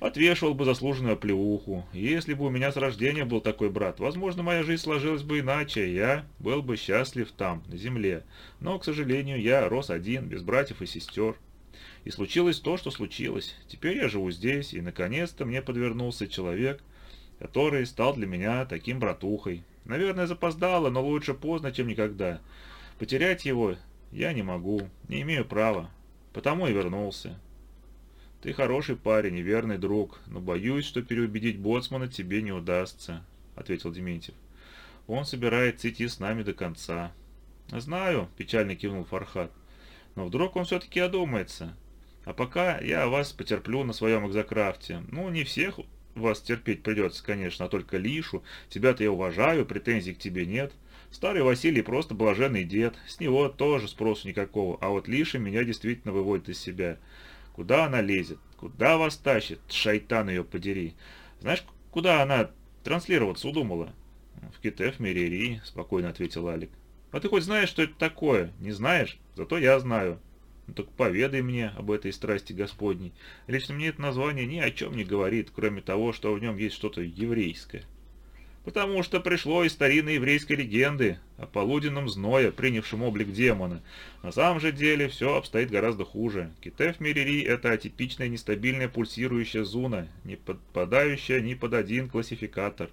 S1: отвешивал бы заслуженную оплеуху. Если бы у меня с рождения был такой брат, возможно, моя жизнь сложилась бы иначе, я был бы счастлив там, на земле. Но, к сожалению, я рос один, без братьев и сестер. И случилось то, что случилось. Теперь я живу здесь, и, наконец-то, мне подвернулся человек, который стал для меня таким братухой. Наверное, запоздало, но лучше поздно, чем никогда. Потерять его я не могу, не имею права, потому и вернулся. Ты хороший парень и верный друг, но боюсь, что переубедить Боцмана тебе не удастся, ответил Дементьев. Он собирается идти с нами до конца. Знаю, печально кивнул Фархат, но вдруг он все-таки одумается. А пока я вас потерплю на своем экзокрафте. Ну, не всех вас терпеть придется, конечно, а только Лишу. Тебя-то я уважаю, претензий к тебе нет. Старый Василий просто блаженный дед, с него тоже спросу никакого, а вот Лиша меня действительно выводит из себя. Куда она лезет? Куда вас тащит? Шайтан ее подери. Знаешь, куда она транслироваться удумала? В Китеф Мерери, спокойно ответил Алик. А ты хоть знаешь, что это такое? Не знаешь? Зато я знаю. Ну так поведай мне об этой страсти Господней. Лично мне это название ни о чем не говорит, кроме того, что в нем есть что-то еврейское. Потому что пришло из старинной еврейской легенды о полуденном зное, принявшем облик демона. На самом же деле все обстоит гораздо хуже. Китеф Мирири – это атипичная нестабильная пульсирующая зона, не подпадающая ни под один классификатор.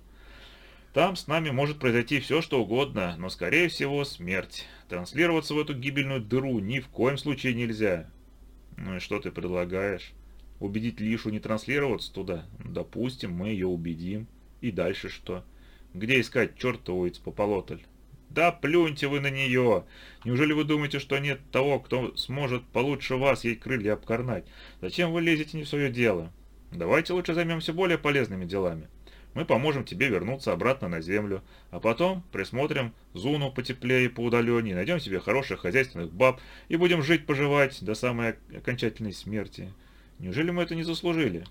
S1: Там с нами может произойти все, что угодно, но, скорее всего, смерть. Транслироваться в эту гибельную дыру ни в коем случае нельзя. Ну и что ты предлагаешь? Убедить Лишу не транслироваться туда? Допустим, мы ее убедим. И дальше что? Где искать чертову Ицпополотль? Да плюньте вы на нее! Неужели вы думаете, что нет того, кто сможет получше вас ей крылья обкорнать? Зачем вы лезете не в свое дело? Давайте лучше займемся более полезными делами. Мы поможем тебе вернуться обратно на землю, а потом присмотрим зону потеплее поудаленнее, найдем себе хороших хозяйственных баб и будем жить-поживать до самой окончательной смерти. Неужели мы это не заслужили?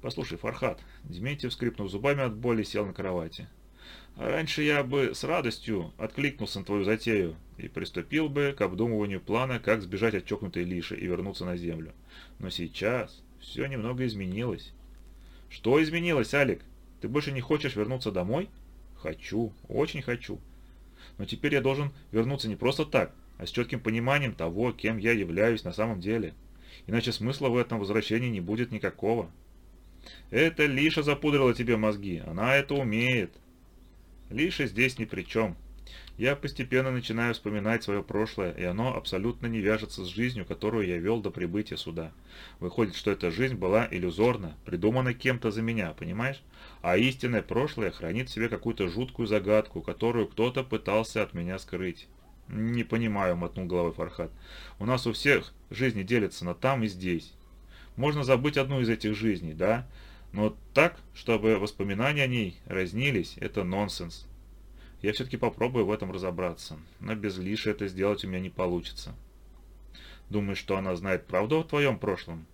S1: Послушай, Фархат, Дементьев, скрипнув зубами от боли, сел на кровати. Раньше я бы с радостью откликнулся на твою затею и приступил бы к обдумыванию плана, как сбежать от чокнутой Лиши и вернуться на землю. Но сейчас все немного изменилось. Что изменилось, Алик? Ты больше не хочешь вернуться домой? Хочу, очень хочу. Но теперь я должен вернуться не просто так, а с четким пониманием того, кем я являюсь на самом деле. Иначе смысла в этом возвращении не будет никакого. Это Лиша запудрила тебе мозги, она это умеет. Лиша здесь ни при чем. Я постепенно начинаю вспоминать свое прошлое, и оно абсолютно не вяжется с жизнью, которую я вел до прибытия сюда. Выходит, что эта жизнь была иллюзорна, придумана кем-то за меня, понимаешь? А истинное прошлое хранит в себе какую-то жуткую загадку, которую кто-то пытался от меня скрыть. «Не понимаю», — мотнул головой Фархат. «У нас у всех жизни делятся на там и здесь. Можно забыть одну из этих жизней, да? Но так, чтобы воспоминания о ней разнились, это нонсенс. Я все-таки попробую в этом разобраться, но без Лиши это сделать у меня не получится. Думаешь, что она знает правду о твоем прошлом?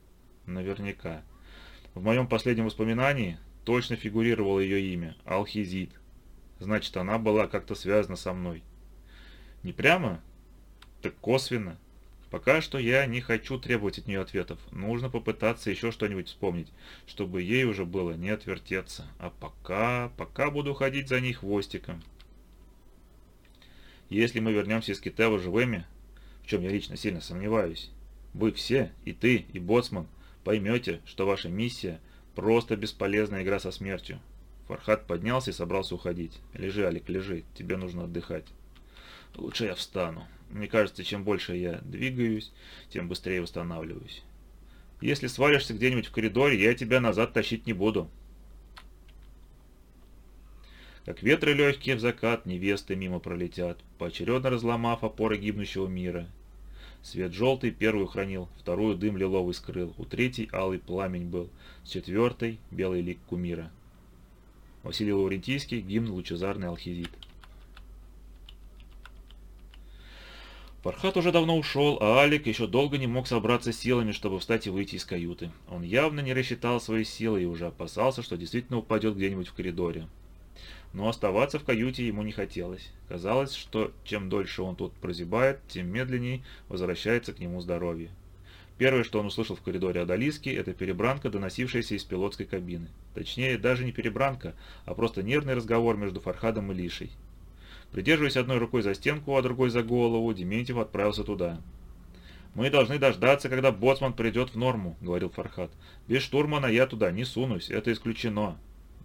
S1: Наверняка. В моем последнем воспоминании точно фигурировало ее имя – Алхизит. Значит, она была как-то связана со мной. Не прямо? Так косвенно. Пока что я не хочу требовать от нее ответов. Нужно попытаться еще что-нибудь вспомнить, чтобы ей уже было не отвертеться. А пока, пока буду ходить за ней хвостиком. Если мы вернемся из Китева живыми, в чем я лично сильно сомневаюсь, вы все, и ты, и Боцман, поймете, что ваша миссия – просто бесполезная игра со смертью. Фархат поднялся и собрался уходить. «Лежи, Алик, лежи, тебе нужно отдыхать». «Лучше я встану. Мне кажется, чем больше я двигаюсь, тем быстрее восстанавливаюсь. Если свалишься где-нибудь в коридоре, я тебя назад тащить не буду». Как ветры легкие в закат, невесты мимо пролетят, поочередно разломав опоры гибнущего мира. Свет желтый первую хранил, вторую дым лиловый скрыл, у третьей алый пламень был, с четвертой белый лик кумира. Василий Лаврентийский, гимн лучезарный алхизит. Фархат уже давно ушел, а Алик еще долго не мог собраться силами, чтобы встать и выйти из каюты. Он явно не рассчитал свои силы и уже опасался, что действительно упадет где-нибудь в коридоре. Но оставаться в каюте ему не хотелось. Казалось, что чем дольше он тут прозябает, тем медленнее возвращается к нему здоровье. Первое, что он услышал в коридоре Адалиски, это перебранка, доносившаяся из пилотской кабины. Точнее, даже не перебранка, а просто нервный разговор между Фархадом и Лишей. Придерживаясь одной рукой за стенку, а другой за голову, Дементьев отправился туда. «Мы должны дождаться, когда боцман придет в норму», — говорил Фархад. «Без штурмана я туда не сунусь, это исключено».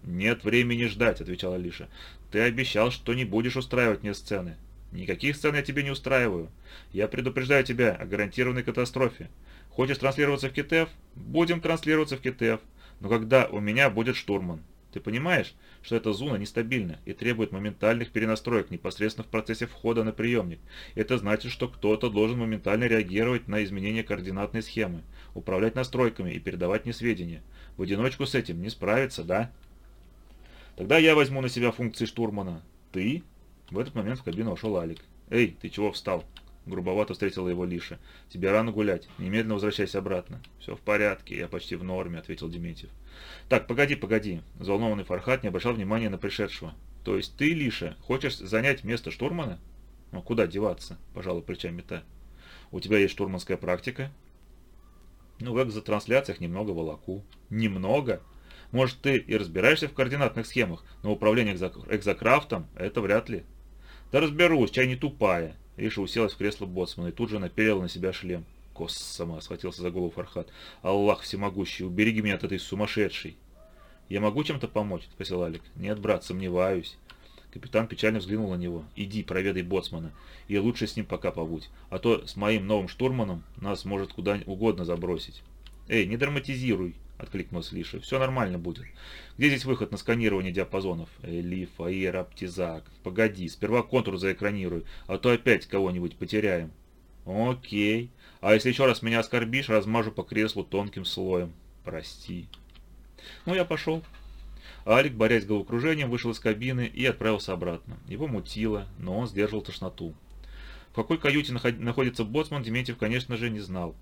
S1: «Нет времени ждать», — отвечала Лиша. «Ты обещал, что не будешь устраивать мне сцены». «Никаких сцен я тебе не устраиваю. Я предупреждаю тебя о гарантированной катастрофе. Хочешь транслироваться в КТФ? Будем транслироваться в КТФ. Но когда у меня будет штурман? Ты понимаешь, что эта зона нестабильна и требует моментальных перенастроек непосредственно в процессе входа на приемник. Это значит, что кто-то должен моментально реагировать на изменение координатной схемы, управлять настройками и передавать мне сведения. В одиночку с этим не справиться, да? Тогда я возьму на себя функции штурмана. Ты? В этот момент в кабину вошел Алик. Эй, ты чего встал? Грубовато встретила его Лиша. «Тебе рано гулять. Немедленно возвращайся обратно». «Все в порядке, я почти в норме», — ответил Дементьев. «Так, погоди, погоди». Взволнованный Фархат не обращал внимания на пришедшего. «То есть ты, Лиша, хочешь занять место штурмана?» «Ну, куда деваться?» — пожалуй плечами та. «У тебя есть штурманская практика?» «Ну, как за трансляциях немного волоку». «Немного?» Может, ты и разбираешься в координатных схемах, но управление экзокрафтом – это вряд ли. Да разберусь, чай не тупая. Иша уселась в кресло боцмана и тут же напялила на себя шлем. Кос сама схватился за голову Фархат. «Аллах всемогущий, убереги меня от этой сумасшедшей!» «Я могу чем-то помочь?» – спросил Алик. «Нет, брат, сомневаюсь». Капитан печально взглянул на него. «Иди, проведай боцмана, и лучше с ним пока побудь, а то с моим новым штурманом нас может куда угодно забросить». «Эй, не драматизируй!» Откликнулась Лиша. «Все нормально будет. Где здесь выход на сканирование диапазонов?» «Элиф, Аир, Аптизак. Погоди, сперва контур заэкранируй, а то опять кого-нибудь потеряем». «Окей. А если еще раз меня оскорбишь, размажу по креслу тонким слоем. Прости». «Ну, я пошел». Алик, борясь с головокружением, вышел из кабины и отправился обратно. Его мутило, но он сдерживал тошноту. В какой каюте находится боцман, Дементьев, конечно же, не знал.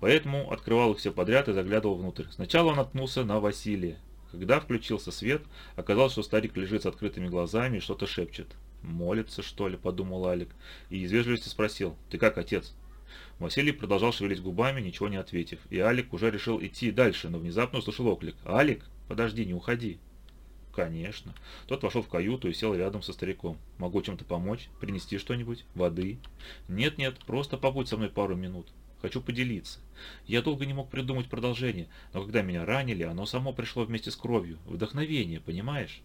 S1: Поэтому открывал их все подряд и заглядывал внутрь. Сначала он наткнулся на Василия. Когда включился свет, оказалось, что старик лежит с открытыми глазами и что-то шепчет. «Молится, что ли?» – подумал Алик. И из вежливости спросил. «Ты как, отец?» Василий продолжал шевелить губами, ничего не ответив. И Алик уже решил идти дальше, но внезапно услышал оклик. «Алик, подожди, не уходи!» «Конечно». Тот вошел в каюту и сел рядом со стариком. «Могу чем-то помочь? Принести что-нибудь? Воды?» «Нет-нет, просто побудь со мной пару минут. Хочу поделиться. Я долго не мог придумать продолжение, но когда меня ранили, оно само пришло вместе с кровью. Вдохновение, понимаешь?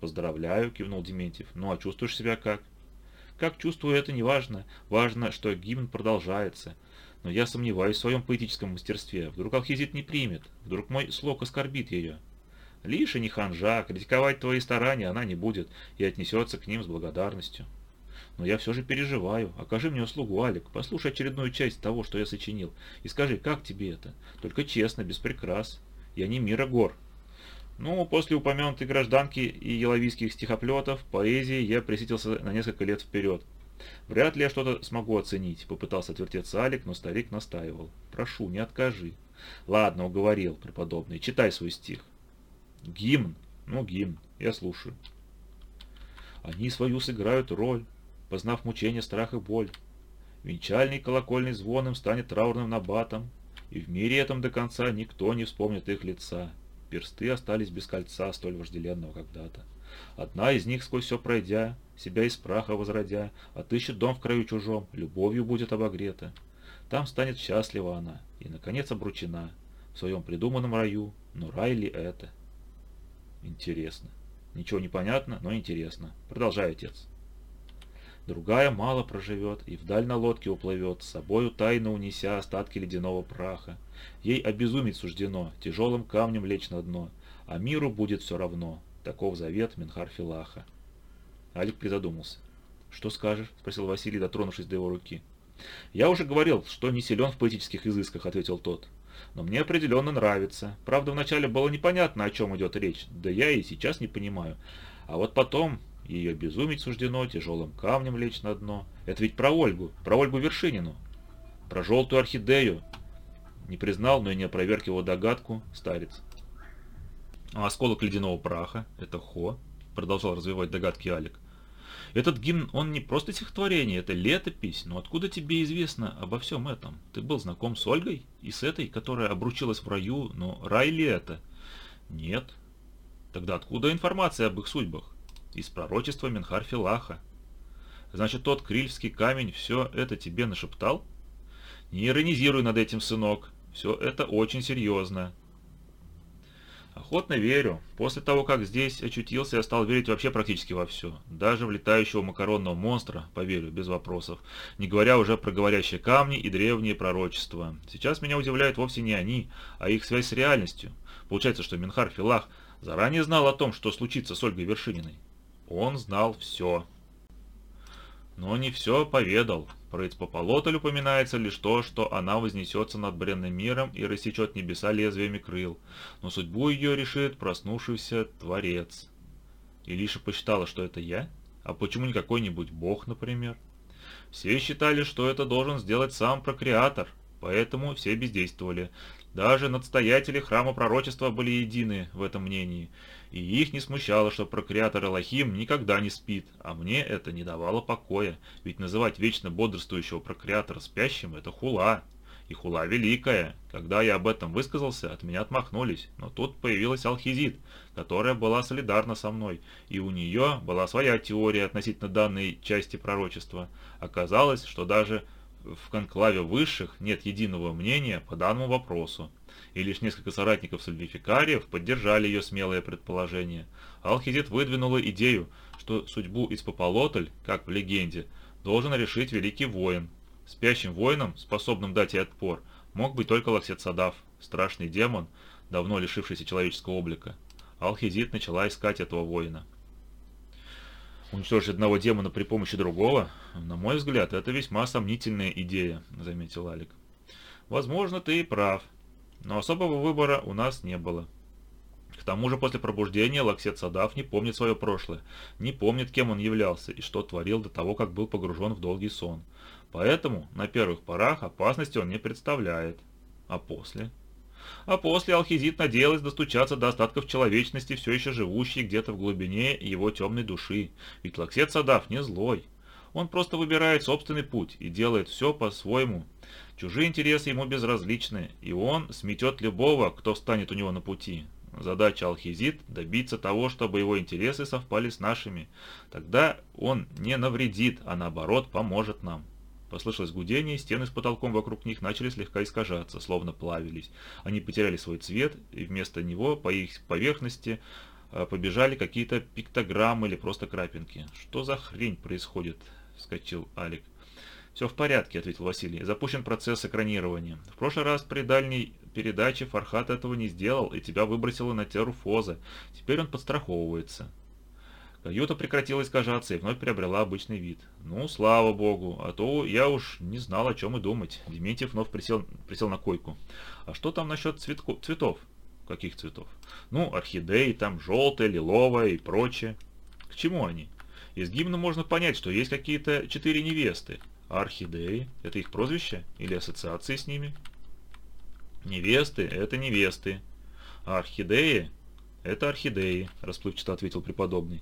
S1: Поздравляю, кивнул Дементьев. Ну а чувствуешь себя как? Как чувствую, это не важно. Важно, что гимн продолжается. Но я сомневаюсь в своем поэтическом мастерстве. Вдруг Алхизит не примет. Вдруг мой слог оскорбит ее. Лиша не ханжа, критиковать твои старания она не будет и отнесется к ним с благодарностью. Но я все же переживаю. Окажи мне услугу, Алик. Послушай очередную часть того, что я сочинил. И скажи, как тебе это? Только честно, без прикрас. Я не Мира Гор. Ну, после упомянутой гражданки и еловийских стихоплетов, поэзии я присытился на несколько лет вперед. Вряд ли я что-то смогу оценить, попытался отвертеться Алик, но старик настаивал. Прошу, не откажи. Ладно, уговорил, преподобный, читай свой стих. Гимн? Ну, гимн, я слушаю. Они свою сыграют роль, познав мучение, страх и боль. Венчальный колокольный звоном станет траурным набатом, и в мире этом до конца никто не вспомнит их лица. Персты остались без кольца, столь вожделенного когда-то. Одна из них, сквозь все пройдя, себя из праха возродя, отыщет дом в краю чужом, любовью будет обогрета. Там станет счастлива она и, наконец, обручена в своем придуманном раю, но рай ли это? Интересно. Ничего не понятно, но интересно. Продолжай, отец. Другая мало проживет и вдаль на лодке уплывет, с собою тайно унеся остатки ледяного праха. Ей обезумить суждено, тяжелым камнем лечь на дно, а миру будет все равно. Таков завет Минхар Филаха. Алик призадумался. «Что скажешь?» – спросил Василий, дотронувшись до его руки. «Я уже говорил, что не силен в поэтических изысках», – ответил тот. «Но мне определенно нравится. Правда, вначале было непонятно, о чем идет речь, да я и сейчас не понимаю. А вот потом Ее безумить суждено, тяжелым камнем лечь на дно. Это ведь про Ольгу, про Ольгу Вершинину. Про желтую орхидею. Не признал, но и не опроверг его догадку старец. А осколок ледяного праха — это Хо, продолжал развивать догадки Алик. Этот гимн, он не просто стихотворение, это летопись. Но откуда тебе известно обо всем этом? Ты был знаком с Ольгой? И с этой, которая обручилась в раю, но рай ли это? Нет. Тогда откуда информация об их судьбах? Из пророчества Менхар-Филаха. Значит, тот крильский камень все это тебе нашептал? Не иронизируй над этим, сынок. Все это очень серьезно. Охотно верю. После того, как здесь очутился, я стал верить вообще практически во все. Даже в летающего макаронного монстра, поверю, без вопросов. Не говоря уже про говорящие камни и древние пророчества. Сейчас меня удивляют вовсе не они, а их связь с реальностью. Получается, что Минхар Филах заранее знал о том, что случится с Ольгой Вершининой. Он знал все. Но не все поведал. Про Ицпополотль упоминается лишь то, что она вознесется над бренным миром и рассечет небеса лезвиями крыл, но судьбу ее решит проснувшийся Творец. Илиша посчитала, что это я? А почему не какой-нибудь бог, например? Все считали, что это должен сделать сам прокреатор, поэтому все бездействовали. Даже надстоятели храма пророчества были едины в этом мнении, и их не смущало, что прокреатор Элохим никогда не спит, а мне это не давало покоя, ведь называть вечно бодрствующего прокреатора спящим – это хула, и хула великая. Когда я об этом высказался, от меня отмахнулись, но тут появилась Алхизит, которая была солидарна со мной, и у нее была своя теория относительно данной части пророчества. Оказалось, что даже в конклаве высших нет единого мнения по данному вопросу и лишь несколько соратников сальвификариев поддержали ее смелое предположение. Алхизит выдвинула идею, что судьбу Испополотль, как в легенде, должен решить великий воин. Спящим воином, способным дать ей отпор, мог быть только Лаксет Садав, страшный демон, давно лишившийся человеческого облика. Алхизит начала искать этого воина. «Уничтожить одного демона при помощи другого? На мой взгляд, это весьма сомнительная идея», — заметил Алик. «Возможно, ты и прав», но особого выбора у нас не было. К тому же после пробуждения Лаксет Садав не помнит свое прошлое, не помнит, кем он являлся и что творил до того, как был погружен в долгий сон. Поэтому на первых порах опасности он не представляет. А после? А после Алхизит надеялась достучаться до остатков человечности, все еще живущей где-то в глубине его темной души. Ведь Лаксет Садав не злой. Он просто выбирает собственный путь и делает все по-своему, Чужие интересы ему безразличны, и он сметет любого, кто встанет у него на пути. Задача Алхизит – добиться того, чтобы его интересы совпали с нашими. Тогда он не навредит, а наоборот поможет нам. Послышалось гудение, стены с потолком вокруг них начали слегка искажаться, словно плавились. Они потеряли свой цвет, и вместо него по их поверхности а, побежали какие-то пиктограммы или просто крапинки. «Что за хрень происходит?» – вскочил Алик. «Все в порядке», — ответил Василий. «Запущен процесс экранирования. В прошлый раз при дальней передаче Фархат этого не сделал, и тебя выбросило на теру. Теперь он подстраховывается». Каюта прекратила искажаться и вновь приобрела обычный вид. «Ну, слава богу, а то я уж не знал, о чем и думать». Дементьев вновь присел, присел на койку. «А что там насчет цветко, цветов?» «Каких цветов?» «Ну, орхидеи, там желтая, лиловая и прочее». «К чему они?» Из гимна можно понять, что есть какие-то четыре невесты. Орхидеи – это их прозвище или ассоциации с ними? Невесты – это невесты. А орхидеи – это орхидеи, расплывчато ответил преподобный.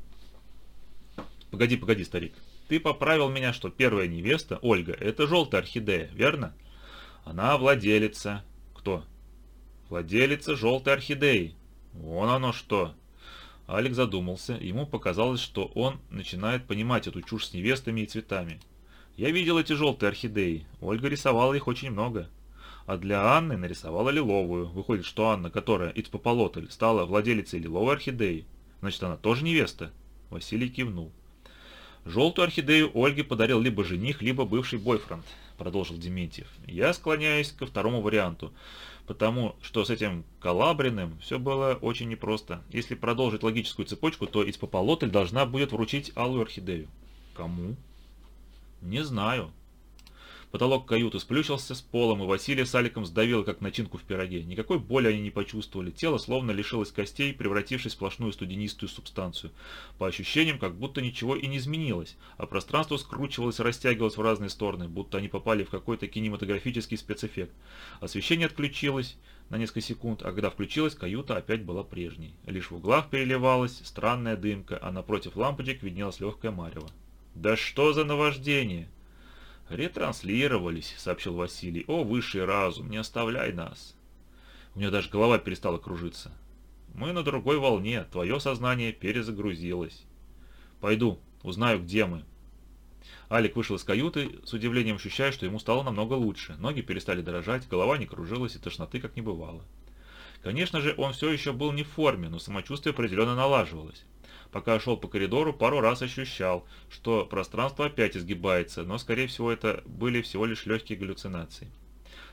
S1: Погоди, погоди, старик. Ты поправил меня, что первая невеста, Ольга, это желтая орхидея, верно? Она владелица. Кто? Владелица желтой орхидеи. Вон оно что. Алекс задумался, ему показалось, что он начинает понимать эту чушь с невестами и цветами. Я видел эти желтые орхидеи. Ольга рисовала их очень много. А для Анны нарисовала лиловую. Выходит, что Анна, которая Ицпополотль, стала владелицей лиловой орхидеи. Значит, она тоже невеста? Василий кивнул. Желтую орхидею Ольге подарил либо жених, либо бывший бойфренд, продолжил Дементьев. Я склоняюсь ко второму варианту, потому что с этим Калабриным все было очень непросто. Если продолжить логическую цепочку, то Ицпополотль должна будет вручить алую орхидею. Кому? Не знаю. Потолок каюты сплющился с полом, и Василия с Аликом сдавило, как начинку в пироге. Никакой боли они не почувствовали. Тело словно лишилось костей, превратившись в сплошную студенистую субстанцию. По ощущениям, как будто ничего и не изменилось, а пространство скручивалось растягивалось в разные стороны, будто они попали в какой-то кинематографический спецэффект. Освещение отключилось на несколько секунд, а когда включилась, каюта опять была прежней. Лишь в углах переливалась странная дымка, а напротив лампочек виднелась легкая марево. «Да что за наваждение?» «Ретранслировались», — сообщил Василий. «О, высший разум, не оставляй нас». У меня даже голова перестала кружиться. «Мы на другой волне, твое сознание перезагрузилось». «Пойду, узнаю, где мы». Алик вышел из каюты, с удивлением ощущая, что ему стало намного лучше. Ноги перестали дрожать, голова не кружилась и тошноты как не бывало. Конечно же, он все еще был не в форме, но самочувствие определенно налаживалось. Пока шел по коридору, пару раз ощущал, что пространство опять изгибается, но, скорее всего, это были всего лишь легкие галлюцинации.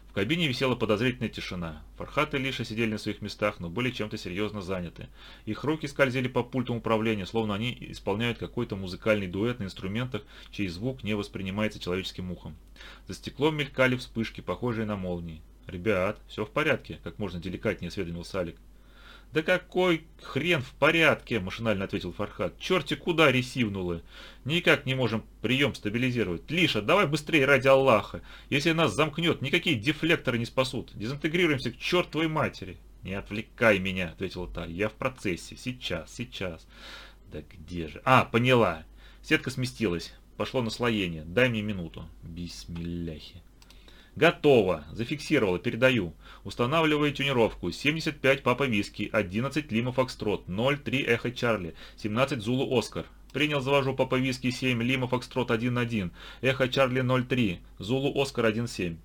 S1: В кабине висела подозрительная тишина. Фархат и Лиша сидели на своих местах, но были чем-то серьезно заняты. Их руки скользили по пульту управления, словно они исполняют какой-то музыкальный дуэт на инструментах, чей звук не воспринимается человеческим ухом. За стеклом мелькали вспышки, похожие на молнии. «Ребят, все в порядке», — как можно деликатнее осведомился Алик. «Да какой хрен в порядке?» – машинально ответил Фархад. «Черти куда ресивнулы? Никак не можем прием стабилизировать. Лиша, давай быстрее ради Аллаха. Если нас замкнет, никакие дефлекторы не спасут. Дезинтегрируемся к чертовой матери». «Не отвлекай меня», – ответила та. «Я в процессе. Сейчас, сейчас». «Да где же?» «А, поняла. Сетка сместилась. Пошло наслоение. Дай мне минуту». «Бисмилляхи». «Готово. Зафиксировала. Передаю. Устанавливаю тюнировку. 75 Папа Виски, 11 Лима Фокстрот, 03 Эхо Чарли, 17 Зулу Оскар. Принял, завожу Папа Виски 7, Лима Фокстрот 1-1, Эхо Чарли 03, Зулу Оскар 1-7.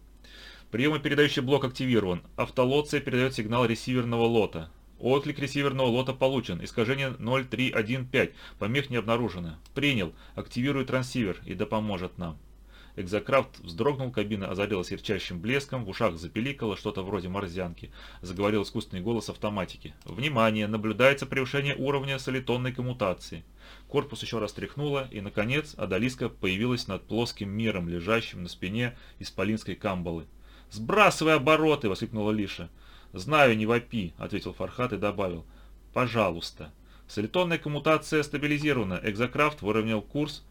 S1: Приемопередающий блок активирован. Автолоция передает сигнал ресиверного лота. Отклик ресиверного лота получен. Искажение 0315. Помех не обнаружено. Принял. Активирую трансивер и да поможет нам. Экзокрафт вздрогнул, кабина озарилась ярчайшим блеском, в ушах запеликало что-то вроде морзянки. Заговорил искусственный голос автоматики. «Внимание! Наблюдается превышение уровня солитонной коммутации». Корпус еще раз тряхнуло, и, наконец, Адалиска появилась над плоским миром, лежащим на спине исполинской камбалы. «Сбрасывай обороты!» — воскликнула Лиша. «Знаю, не вопи!» — ответил Фархат и добавил. «Пожалуйста!» Солитонная коммутация стабилизирована. Экзокрафт выровнял курс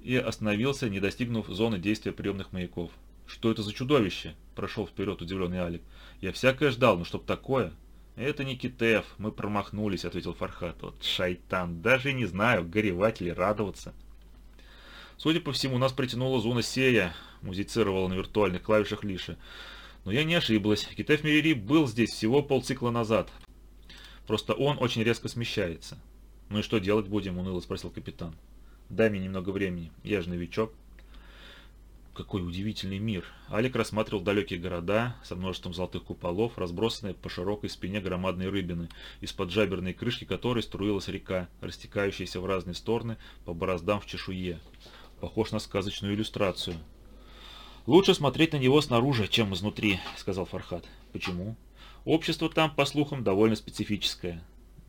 S1: и остановился, не достигнув зоны действия приемных маяков. «Что это за чудовище?» – прошел вперед удивленный Алик. «Я всякое ждал, но чтоб такое?» «Это не Китев, мы промахнулись», – ответил Фархат. «Вот шайтан, даже не знаю, горевать или радоваться». «Судя по всему, нас притянула зона Сея», – музицировала на виртуальных клавишах Лиша. «Но я не ошиблась. Китев Мерири был здесь всего полцикла назад. Просто он очень резко смещается». «Ну и что делать будем?» – уныло спросил капитан. Дай мне немного времени, я же новичок. Какой удивительный мир. Алик рассматривал далекие города со множеством золотых куполов, разбросанные по широкой спине громадной рыбины, из-под жаберной крышки которой струилась река, растекающаяся в разные стороны по бороздам в чешуе. Похож на сказочную иллюстрацию. «Лучше смотреть на него снаружи, чем изнутри», — сказал Фархат. «Почему?» «Общество там, по слухам, довольно специфическое.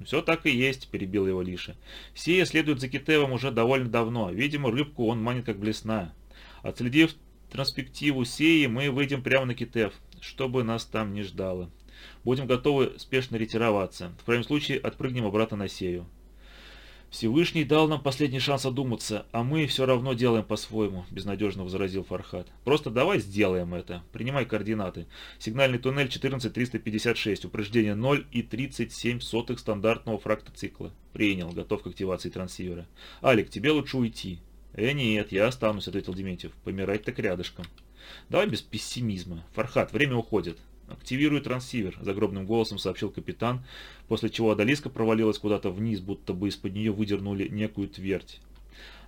S1: «Все так и есть», — перебил его Лиша. «Сия следует за Китевым уже довольно давно. Видимо, рыбку он манит как блесна. Отследив транспективу Сеи, мы выйдем прямо на Китев, чтобы нас там не ждало. Будем готовы спешно ретироваться. В крайнем случае отпрыгнем обратно на Сею. «Всевышний дал нам последний шанс одуматься, а мы все равно делаем по-своему», – безнадежно возразил Фархат. «Просто давай сделаем это. Принимай координаты. Сигнальный туннель 14356, упреждение 0 и 37 сотых стандартного фрактоцикла. Принял, готов к активации трансивера. Алик, тебе лучше уйти». «Э, нет, я останусь», – ответил Дементьев. «Помирать так рядышком». «Давай без пессимизма. Фархат, время уходит. «Активируй трансивер», – загробным голосом сообщил капитан, после чего Адалиска провалилась куда-то вниз, будто бы из-под нее выдернули некую твердь.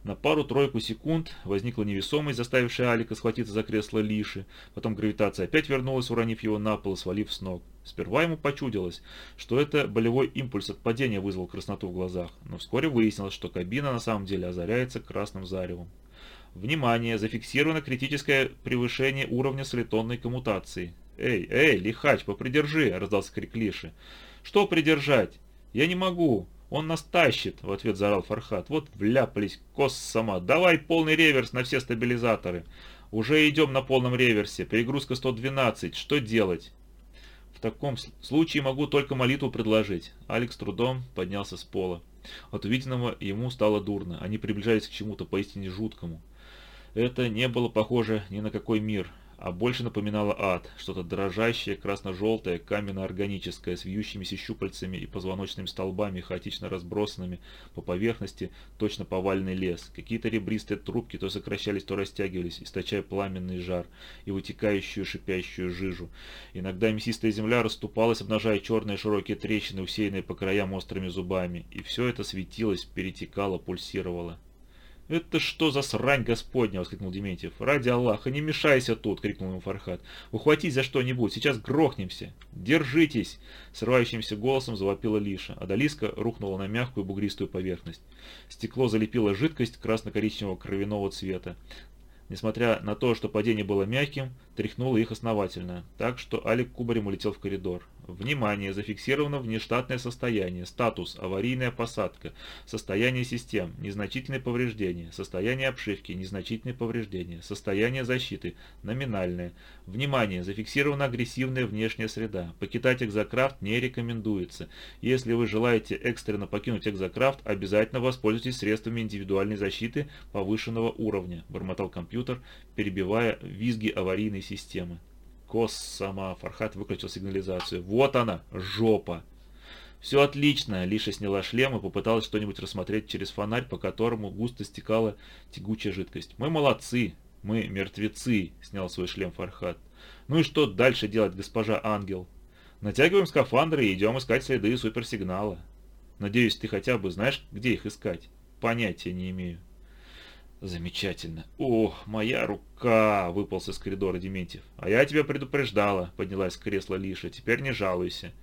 S1: На пару-тройку секунд возникла невесомость, заставившая Алика схватиться за кресло Лиши. Потом гравитация опять вернулась, уронив его на пол и свалив с ног. Сперва ему почудилось, что это болевой импульс от падения вызвал красноту в глазах, но вскоре выяснилось, что кабина на самом деле озаряется красным заревом. Внимание! Зафиксировано критическое превышение уровня солитонной коммутации. «Эй, эй, лихач, попридержи!» – раздался крик Лиши. «Что придержать? Я не могу. Он нас тащит!» – в ответ заорал Фархат. «Вот вляпались, кос сама. Давай полный реверс на все стабилизаторы!» «Уже идем на полном реверсе. Перегрузка 112. Что делать?» «В таком случае могу только молитву предложить». Алекс трудом поднялся с пола. От увиденного ему стало дурно. Они приближались к чему-то поистине жуткому. Это не было похоже ни на какой мир а больше напоминало ад, что-то дрожащее, красно-желтое, каменно-органическое, с вьющимися щупальцами и позвоночными столбами, хаотично разбросанными по поверхности, точно повальный лес. Какие-то ребристые трубки то сокращались, то растягивались, источая пламенный жар и вытекающую шипящую жижу. Иногда мясистая земля расступалась, обнажая черные широкие трещины, усеянные по краям острыми зубами, и все это светилось, перетекало, пульсировало. «Это что за срань господня?» — воскликнул Дементьев. «Ради Аллаха, не мешайся тут!» — крикнул ему Фархат. «Ухватись за что-нибудь, сейчас грохнемся!» «Держитесь!» — срывающимся голосом завопила Лиша. Адалиска рухнула на мягкую бугристую поверхность. Стекло залепило жидкость красно-коричневого кровяного цвета. Несмотря на то, что падение было мягким, тряхнуло их основательно, так что Алик кубарем улетел в коридор. Внимание! Зафиксировано внештатное состояние. Статус. Аварийная посадка. Состояние систем. Незначительные повреждения. Состояние обшивки. Незначительные повреждения. Состояние защиты. Номинальное. Внимание! Зафиксирована агрессивная внешняя среда. Покидать экзокрафт не рекомендуется. Если вы желаете экстренно покинуть экзокрафт, обязательно воспользуйтесь средствами индивидуальной защиты повышенного уровня, бормотал компьютер, перебивая визги аварийной системы. Кос сама. Фархат выключил сигнализацию. Вот она, жопа. Все отлично. Лиша сняла шлем и попыталась что-нибудь рассмотреть через фонарь, по которому густо стекала тягучая жидкость. Мы молодцы. Мы мертвецы, снял свой шлем Фархат. Ну и что дальше делать, госпожа Ангел? Натягиваем скафандры и идем искать следы суперсигнала. Надеюсь, ты хотя бы знаешь, где их искать? Понятия не имею. Замечательно. О, моя рука! Выполз из коридора Дементьев. А я тебя предупреждала, поднялась с кресла Лиша. Теперь не жалуйся.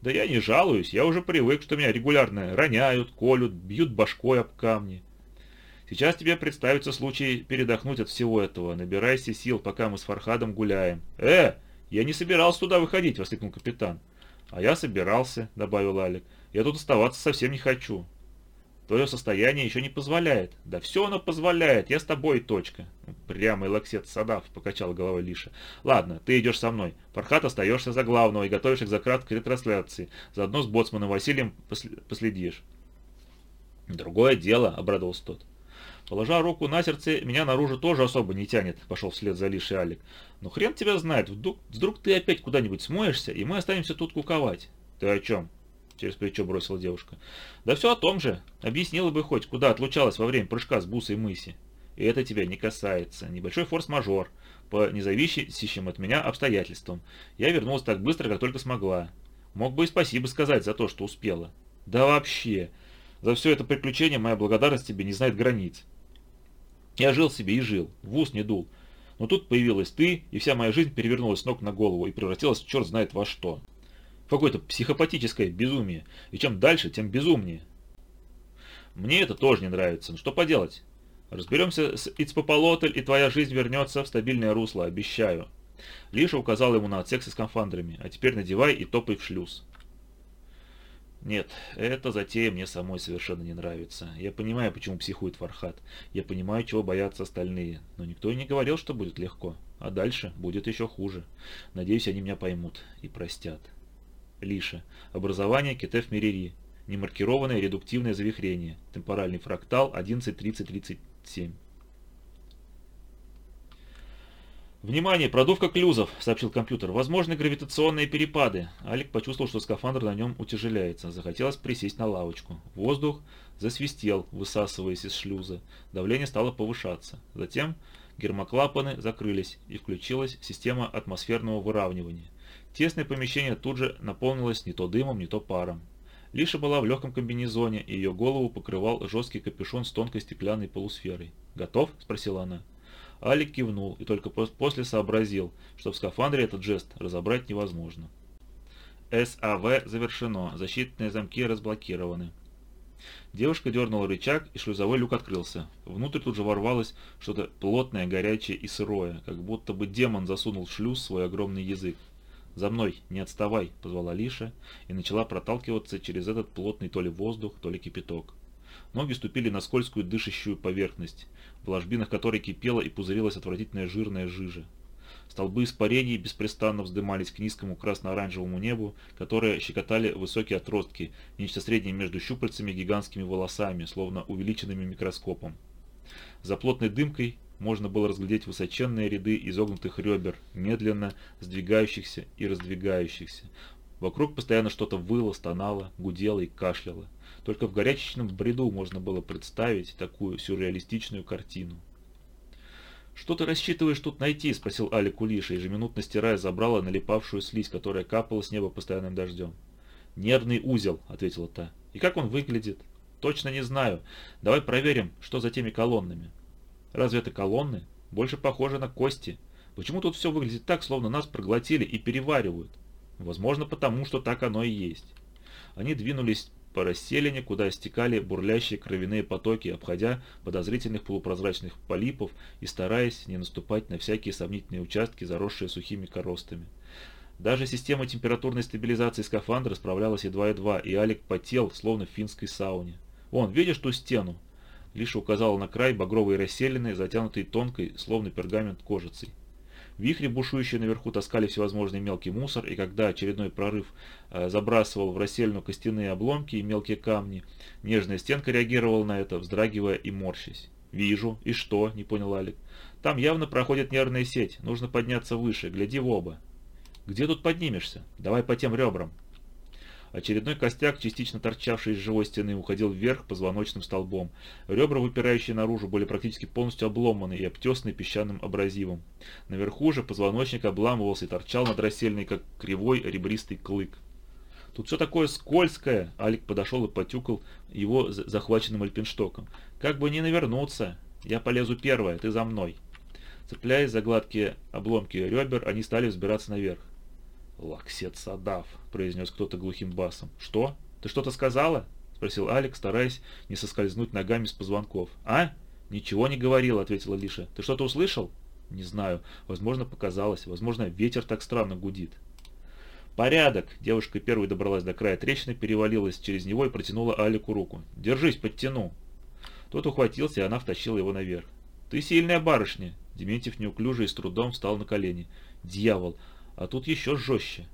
S1: Да я не жалуюсь, я уже привык, что меня регулярно роняют, колют, бьют башкой об камни. Сейчас тебе представится случай передохнуть от всего этого. Набирайся сил, пока мы с Фархадом гуляем. Э, я не собирался туда выходить, воскликнул капитан. А я собирался, добавил Алик. Я тут оставаться совсем не хочу. Твое состояние еще не позволяет. Да все оно позволяет, я с тобой, точка. Прямый лаксет Садав, покачал головой Лиша. Ладно, ты идешь со мной. Фархат остаешься за главного и готовишь экзократ к ретрансляции. Заодно с боцманом Василием последишь. Другое дело, обрадовался тот. Положа руку на сердце, меня наружу тоже особо не тянет, пошел вслед за Лишей Алик. Но хрен тебя знает, вдруг, вдруг ты опять куда-нибудь смоешься, и мы останемся тут куковать. Ты о чем? Через плечо бросила девушка. «Да все о том же. Объяснила бы хоть, куда отлучалась во время прыжка с бусой мыси. И это тебя не касается. Небольшой форс-мажор. По независящим от меня обстоятельствам. Я вернулась так быстро, как только смогла. Мог бы и спасибо сказать за то, что успела. Да вообще. За все это приключение моя благодарность тебе не знает границ. Я жил себе и жил. В ус не дул. Но тут появилась ты, и вся моя жизнь перевернулась ног на голову и превратилась в черт знает во что какое-то психопатическое безумие. И чем дальше, тем безумнее. Мне это тоже не нравится, но что поделать? Разберемся с Ицпополотль, и твоя жизнь вернется в стабильное русло, обещаю. Лиша указал ему на отсек со скафандрами, а теперь надевай и топай в шлюз. Нет, эта затея мне самой совершенно не нравится. Я понимаю, почему психует Фархат. Я понимаю, чего боятся остальные. Но никто и не говорил, что будет легко. А дальше будет еще хуже. Надеюсь, они меня поймут и простят. Лиша. Образование Кетеф-Мерири. Немаркированное редуктивное завихрение. Темпоральный фрактал 11.30.37. «Внимание, продувка клюзов», — сообщил компьютер. «Возможны гравитационные перепады». Алик почувствовал, что скафандр на нем утяжеляется. Захотелось присесть на лавочку. Воздух засвистел, высасываясь из шлюза. Давление стало повышаться. Затем гермоклапаны закрылись, и включилась система атмосферного выравнивания. Тесное помещение тут же наполнилось не то дымом, не то паром. Лиша была в легком комбинезоне, и ее голову покрывал жесткий капюшон с тонкой стеклянной полусферой. «Готов?» – спросила она. Алик кивнул и только после сообразил, что в скафандре этот жест разобрать невозможно. САВ завершено, защитные замки разблокированы. Девушка дернула рычаг, и шлюзовой люк открылся. Внутрь тут же ворвалось что-то плотное, горячее и сырое, как будто бы демон засунул в шлюз свой огромный язык. «За мной, не отставай!» – позвала Лиша и начала проталкиваться через этот плотный то ли воздух, то ли кипяток. Ноги ступили на скользкую дышащую поверхность, в ложбинах которой кипела и пузырилась отвратительная жирная жижа. Столбы испарений беспрестанно вздымались к низкому красно-оранжевому небу, которое щекотали высокие отростки, нечто среднее между щупальцами и гигантскими волосами, словно увеличенными микроскопом. За плотной дымкой можно было разглядеть высоченные ряды изогнутых ребер, медленно сдвигающихся и раздвигающихся. Вокруг постоянно что-то выло, стонало, гудело и кашляло. Только в горячечном бреду можно было представить такую сюрреалистичную картину. «Что ты рассчитываешь тут найти?» – спросил Алик у Лиши, ежеминутно стирая забрала налипавшую слизь, которая капала с неба постоянным дождем. «Нервный узел», – ответила та. «И как он выглядит?» «Точно не знаю. Давай проверим, что за теми колоннами». «Разве это колонны? Больше похоже на кости. Почему тут все выглядит так, словно нас проглотили и переваривают?» «Возможно, потому что так оно и есть». Они двинулись по расселине, куда стекали бурлящие кровяные потоки, обходя подозрительных полупрозрачных полипов и стараясь не наступать на всякие сомнительные участки, заросшие сухими коростами. Даже система температурной стабилизации скафандра справлялась едва-едва, и Алик потел, словно в финской сауне. «Вон, видишь ту стену?» Лиша указала на край багровой расселины, затянутой тонкой, словно пергамент кожицей. Вихри, бушующие наверху, таскали всевозможный мелкий мусор, и когда очередной прорыв э, забрасывал в расселину костяные обломки и мелкие камни, нежная стенка реагировала на это, вздрагивая и морщась. «Вижу. И что?» – не понял Алик. «Там явно проходит нервная сеть. Нужно подняться выше. Гляди в оба». «Где тут поднимешься? Давай по тем ребрам». Очередной костяк, частично торчавший из живой стены, уходил вверх позвоночным столбом. Ребра, выпирающие наружу, были практически полностью обломаны и обтесаны песчаным абразивом. Наверху же позвоночник обламывался и торчал над рассельной, как кривой ребристый клык. «Тут все такое скользкое!» Алик подошел и потюкал его захваченным альпинштоком. «Как бы не навернуться! Я полезу первая, ты за мной!» Цепляясь за гладкие обломки ребер, они стали взбираться наверх. «Лаксет Садав», — произнес кто-то глухим басом. «Что? Ты что-то сказала?» — спросил Алик, стараясь не соскользнуть ногами с позвонков. «А? Ничего не говорил», — ответила Лиша. «Ты что-то услышал?» «Не знаю. Возможно, показалось. Возможно, ветер так странно гудит». «Порядок!» Девушка первой добралась до края трещины, перевалилась через него и протянула Алику руку. «Держись, подтяну!» Тот ухватился, и она втащила его наверх. «Ты сильная барышня!» Дементьев неуклюже и с трудом встал на колени. «Дьявол! А тут еще жестче.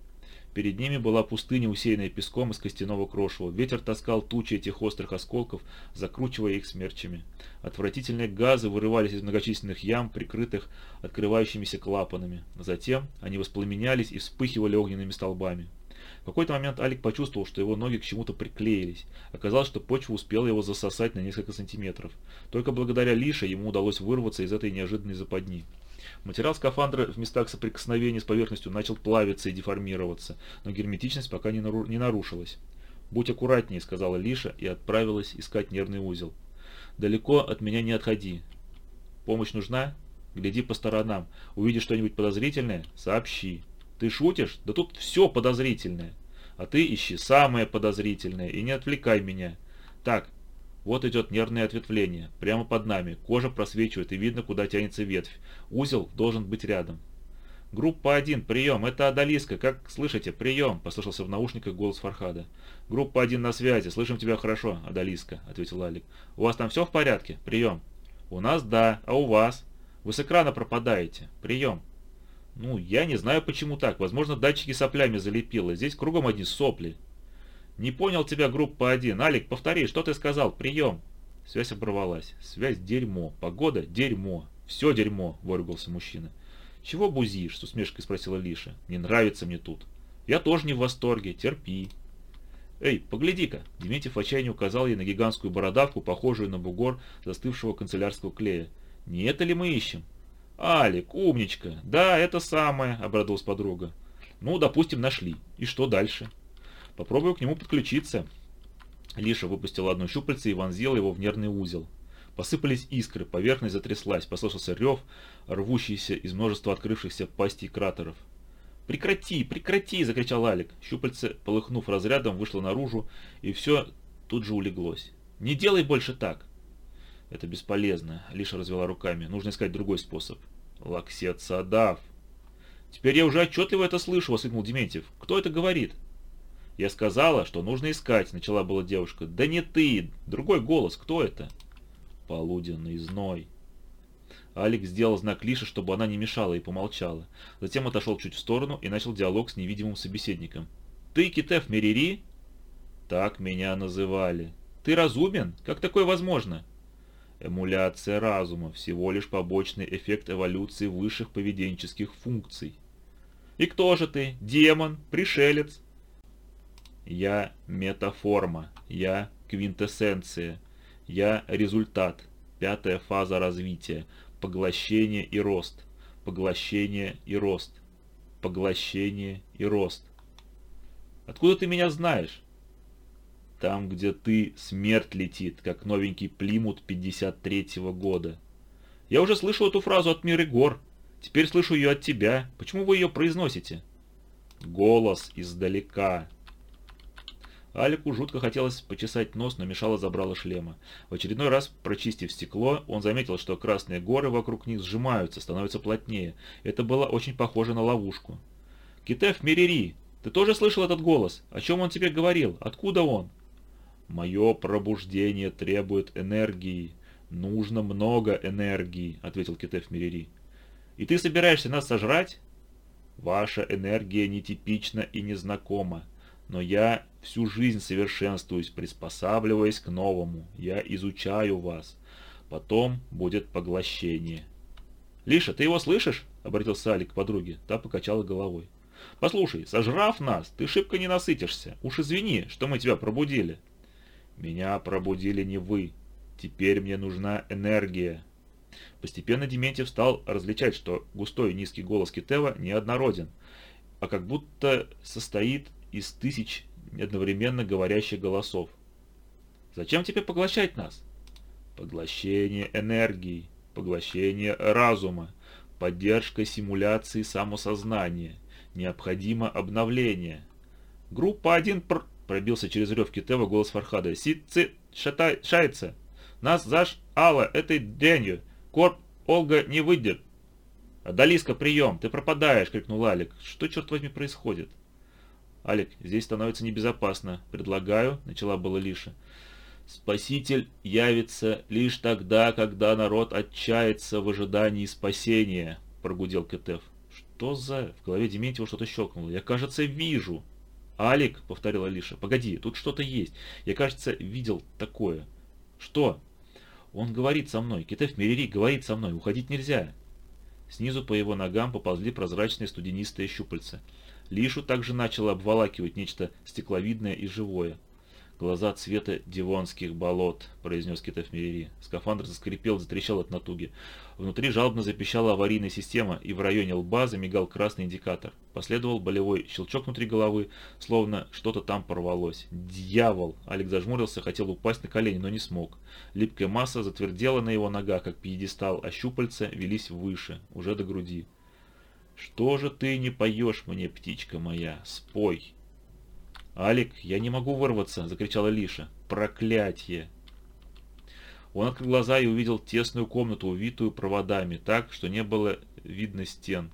S1: Перед ними была пустыня, усеянная песком из костяного крошева. Ветер таскал тучи этих острых осколков, закручивая их смерчами. Отвратительные газы вырывались из многочисленных ям, прикрытых открывающимися клапанами. Затем они воспламенялись и вспыхивали огненными столбами. В какой-то момент Алик почувствовал, что его ноги к чему-то приклеились. Оказалось, что почва успела его засосать на несколько сантиметров. Только благодаря Лише ему удалось вырваться из этой неожиданной западни. Материал скафандра в местах соприкосновения с поверхностью начал плавиться и деформироваться, но герметичность пока не, нару не нарушилась. «Будь аккуратнее», — сказала Лиша и отправилась искать нервный узел. «Далеко от меня не отходи. Помощь нужна? Гляди по сторонам. Увидишь что-нибудь подозрительное? Сообщи. Ты шутишь? Да тут все подозрительное. А ты ищи самое подозрительное и не отвлекай меня. Так, вот идет нервное ответвление, прямо под нами, кожа просвечивает и видно, куда тянется ветвь. Узел должен быть рядом. «Группа 1, прием, это Адалиска, как слышите, прием», – послышался в наушниках голос Фархада. «Группа 1 на связи, слышим тебя хорошо, Адалиска», – ответил Алик. «У вас там все в порядке? Прием». «У нас да, а у вас?» «Вы с экрана пропадаете. Прием». «Ну, я не знаю, почему так. Возможно, датчики соплями залепило. Здесь кругом одни сопли. «Не понял тебя, группа 1. Алик, повтори, что ты сказал? Прием!» Связь оборвалась. Связь дерьмо. Погода дерьмо. Все дерьмо, выругался мужчина. «Чего бузишь?» – с усмешкой спросила Лиша. «Не нравится мне тут». «Я тоже не в восторге. Терпи». «Эй, погляди-ка!» Дементьев в отчаянии указал ей на гигантскую бородавку, похожую на бугор застывшего канцелярского клея. «Не это ли мы ищем?» «Алик, умничка! Да, это самое!» – обрадовалась подруга. «Ну, допустим, нашли. И что дальше?» Попробую к нему подключиться. Лиша выпустила одно щупальце и вонзила его в нервный узел. Посыпались искры, поверхность затряслась, послышался рев, рвущийся из множества открывшихся пастей кратеров. «Прекрати, прекрати!» – закричал Алик. Щупальце, полыхнув разрядом, вышло наружу, и все тут же улеглось. «Не делай больше так!» «Это бесполезно», – Лиша развела руками. «Нужно искать другой способ». «Лаксет Садав!» «Теперь я уже отчетливо это слышу», – воскликнул Дементьев. «Кто это говорит?» Я сказала, что нужно искать, начала была девушка. Да не ты, другой голос, кто это? Полуденный зной. Алекс сделал знак Лише, чтобы она не мешала и помолчала. Затем отошел чуть в сторону и начал диалог с невидимым собеседником. «Ты Китеф Мерири?» «Так меня называли. Ты разумен? Как такое возможно?» Эмуляция разума – всего лишь побочный эффект эволюции высших поведенческих функций. «И кто же ты? Демон? Пришелец?» «Я метаформа. Я квинтэссенция. Я результат. Пятая фаза развития. Поглощение и рост. Поглощение и рост. Поглощение и рост. Откуда ты меня знаешь? Там, где ты, смерть летит, как новенький Плимут 53-го года. Я уже слышал эту фразу от Миры Гор. Теперь слышу ее от тебя. Почему вы ее произносите? Голос издалека. Алику жутко хотелось почесать нос, но мешало забрало шлема. В очередной раз, прочистив стекло, он заметил, что красные горы вокруг них сжимаются, становятся плотнее. Это было очень похоже на ловушку. «Китеф Мерири, ты тоже слышал этот голос? О чем он тебе говорил? Откуда он?» «Мое пробуждение требует энергии. Нужно много энергии», — ответил Китеф Мирири. «И ты собираешься нас сожрать?» «Ваша энергия нетипична и незнакома, но я всю жизнь совершенствуюсь, приспосабливаясь к новому. Я изучаю вас. Потом будет поглощение». «Лиша, ты его слышишь?» — обратился Алик к подруге. Та покачала головой. «Послушай, сожрав нас, ты шибко не насытишься. Уж извини, что мы тебя пробудили». Меня пробудили не вы. Теперь мне нужна энергия. Постепенно Дементьев стал различать, что густой низкий голос Китева неоднороден, а как будто состоит из тысяч одновременно говорящих голосов. Зачем тебе поглощать нас? Поглощение энергии, поглощение разума, поддержка симуляции самосознания, необходимо обновление. Группа 1 пр Пробился через рев Китева голос Фархада. «Ситцы шатай, шается! Нас заш Алла этой дрянью! Корп Олга не выйдет!» «Адалиска, прием! Ты пропадаешь!» — крикнул Алик. «Что, черт возьми, происходит?» «Алик, здесь становится небезопасно. Предлагаю», — начала была Лиша. «Спаситель явится лишь тогда, когда народ отчается в ожидании спасения», — прогудел Кетев. «Что за...» В голове Дементьева что-то щелкнуло. «Я, кажется, вижу». «Алик», — повторила Алиша, — «погоди, тут что-то есть. Я, кажется, видел такое». «Что?» «Он говорит со мной. Китев Мерири говорит со мной. Уходить нельзя». Снизу по его ногам поползли прозрачные студенистые щупальца. Лишу также начало обволакивать нечто стекловидное и живое. «Глаза цвета дивонских болот», — произнес Китов Мерири. Скафандр заскрипел, затрещал от натуги. Внутри жалобно запищала аварийная система, и в районе лба замигал красный индикатор. Последовал болевой щелчок внутри головы, словно что-то там порвалось. «Дьявол!» Алекс зажмурился, хотел упасть на колени, но не смог. Липкая масса затвердела на его ногах, как пьедестал, а щупальца велись выше, уже до груди. «Что же ты не поешь мне, птичка моя? Спой!» «Алик, я не могу вырваться!» – закричала Лиша. «Проклятье!» Он открыл глаза и увидел тесную комнату, увитую проводами, так, что не было видно стен.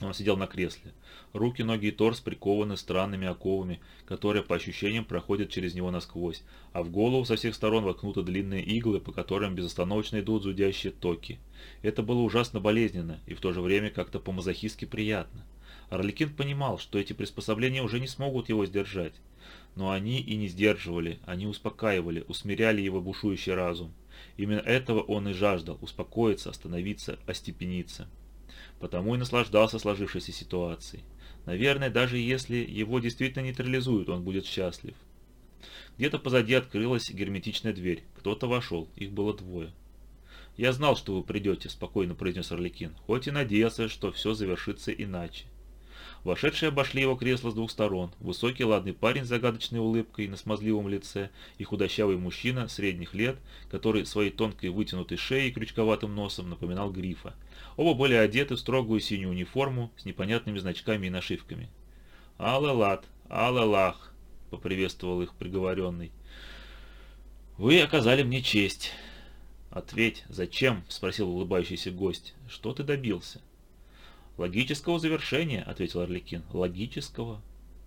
S1: Он сидел на кресле. Руки, ноги и торс прикованы странными оковами, которые по ощущениям проходят через него насквозь, а в голову со всех сторон воткнуты длинные иглы, по которым безостановочно идут зудящие токи. Это было ужасно болезненно и в то же время как-то по-мазохистски приятно. Орликин понимал, что эти приспособления уже не смогут его сдержать. Но они и не сдерживали, они успокаивали, усмиряли его бушующий разум. Именно этого он и жаждал – успокоиться, остановиться, остепениться. Потому и наслаждался сложившейся ситуацией. Наверное, даже если его действительно нейтрализуют, он будет счастлив. Где-то позади открылась герметичная дверь. Кто-то вошел, их было двое. «Я знал, что вы придете», – спокойно произнес Орликин, хоть и надеялся, что все завершится иначе. Вошедшие обошли его кресло с двух сторон. Высокий ладный парень с загадочной улыбкой на смазливом лице и худощавый мужчина средних лет, который своей тонкой вытянутой шеей и крючковатым носом напоминал грифа. Оба были одеты в строгую синюю униформу с непонятными значками и нашивками. «Аллелат, аллелах», — поприветствовал их приговоренный. «Вы оказали мне честь». «Ответь, зачем?» — спросил улыбающийся гость. «Что ты добился?» «Логического завершения», — ответил Орликин. «Логического?»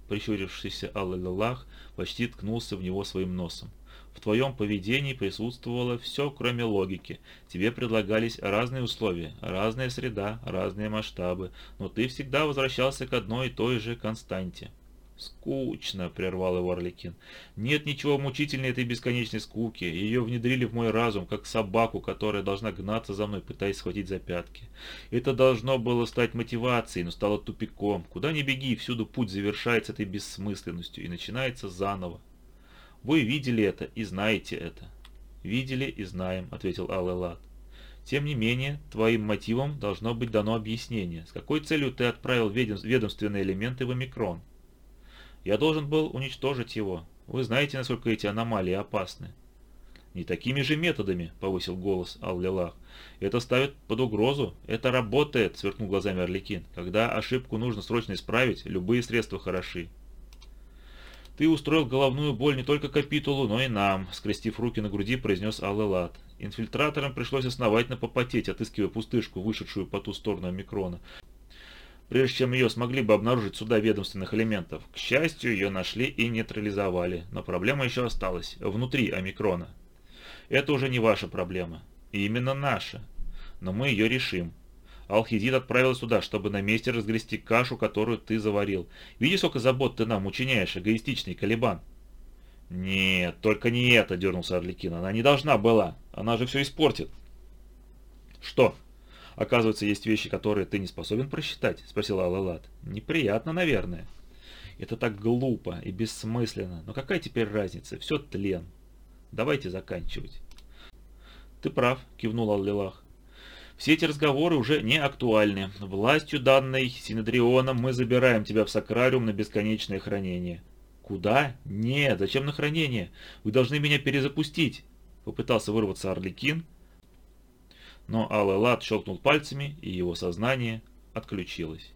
S1: прищурившийся Аллах почти ткнулся в него своим носом. В твоем поведении присутствовало все, кроме логики. Тебе предлагались разные условия, разная среда, разные масштабы, но ты всегда возвращался к одной и той же константе. «Скучно», — прервал его Орликин. «Нет ничего мучительнее этой бесконечной скуки. Ее внедрили в мой разум, как собаку, которая должна гнаться за мной, пытаясь схватить за пятки. Это должно было стать мотивацией, но стало тупиком. Куда ни беги, всюду путь завершается этой бессмысленностью и начинается заново. Вы видели это и знаете это». «Видели и знаем», — ответил Аллелат. Тем не менее, твоим мотивам должно быть дано объяснение, с какой целью ты отправил ведомственные элементы в омикрон. Я должен был уничтожить его. Вы знаете, насколько эти аномалии опасны. «Не такими же методами», — повысил голос Аллилах. «Это ставит под угрозу. Это работает», — сверкнул глазами Орликин. «Когда ошибку нужно срочно исправить, любые средства хороши». «Ты устроил головную боль не только капитулу, но и нам», — скрестив руки на груди, произнес Аллелат. Инфильтраторам пришлось основательно попотеть, отыскивая пустышку, вышедшую по ту сторону омикрона прежде чем ее смогли бы обнаружить суда ведомственных элементов. К счастью, ее нашли и нейтрализовали, но проблема еще осталась, внутри омикрона. Это уже не ваша проблема, и именно наша, но мы ее решим. Алхидид отправилась туда, чтобы на месте разгрести кашу, которую ты заварил. Видишь, сколько забот ты нам учиняешь, эгоистичный Калибан? Нет, только не это, дернулся Орликин. Она не должна была. Она же все испортит. Что? Оказывается, есть вещи, которые ты не способен просчитать?» – спросил Аллат. «Неприятно, наверное». «Это так глупо и бессмысленно. Но какая теперь разница? Все тлен. Давайте заканчивать». «Ты прав», – кивнул Аллилах. «Все эти разговоры уже не актуальны. Властью данной Синедрионом мы забираем тебя в Сакрариум на бесконечное хранение». «Куда? Нет, зачем на хранение? Вы должны меня перезапустить!» Попытался вырваться Орликин, но Алэлат щелкнул пальцами, и его сознание отключилось.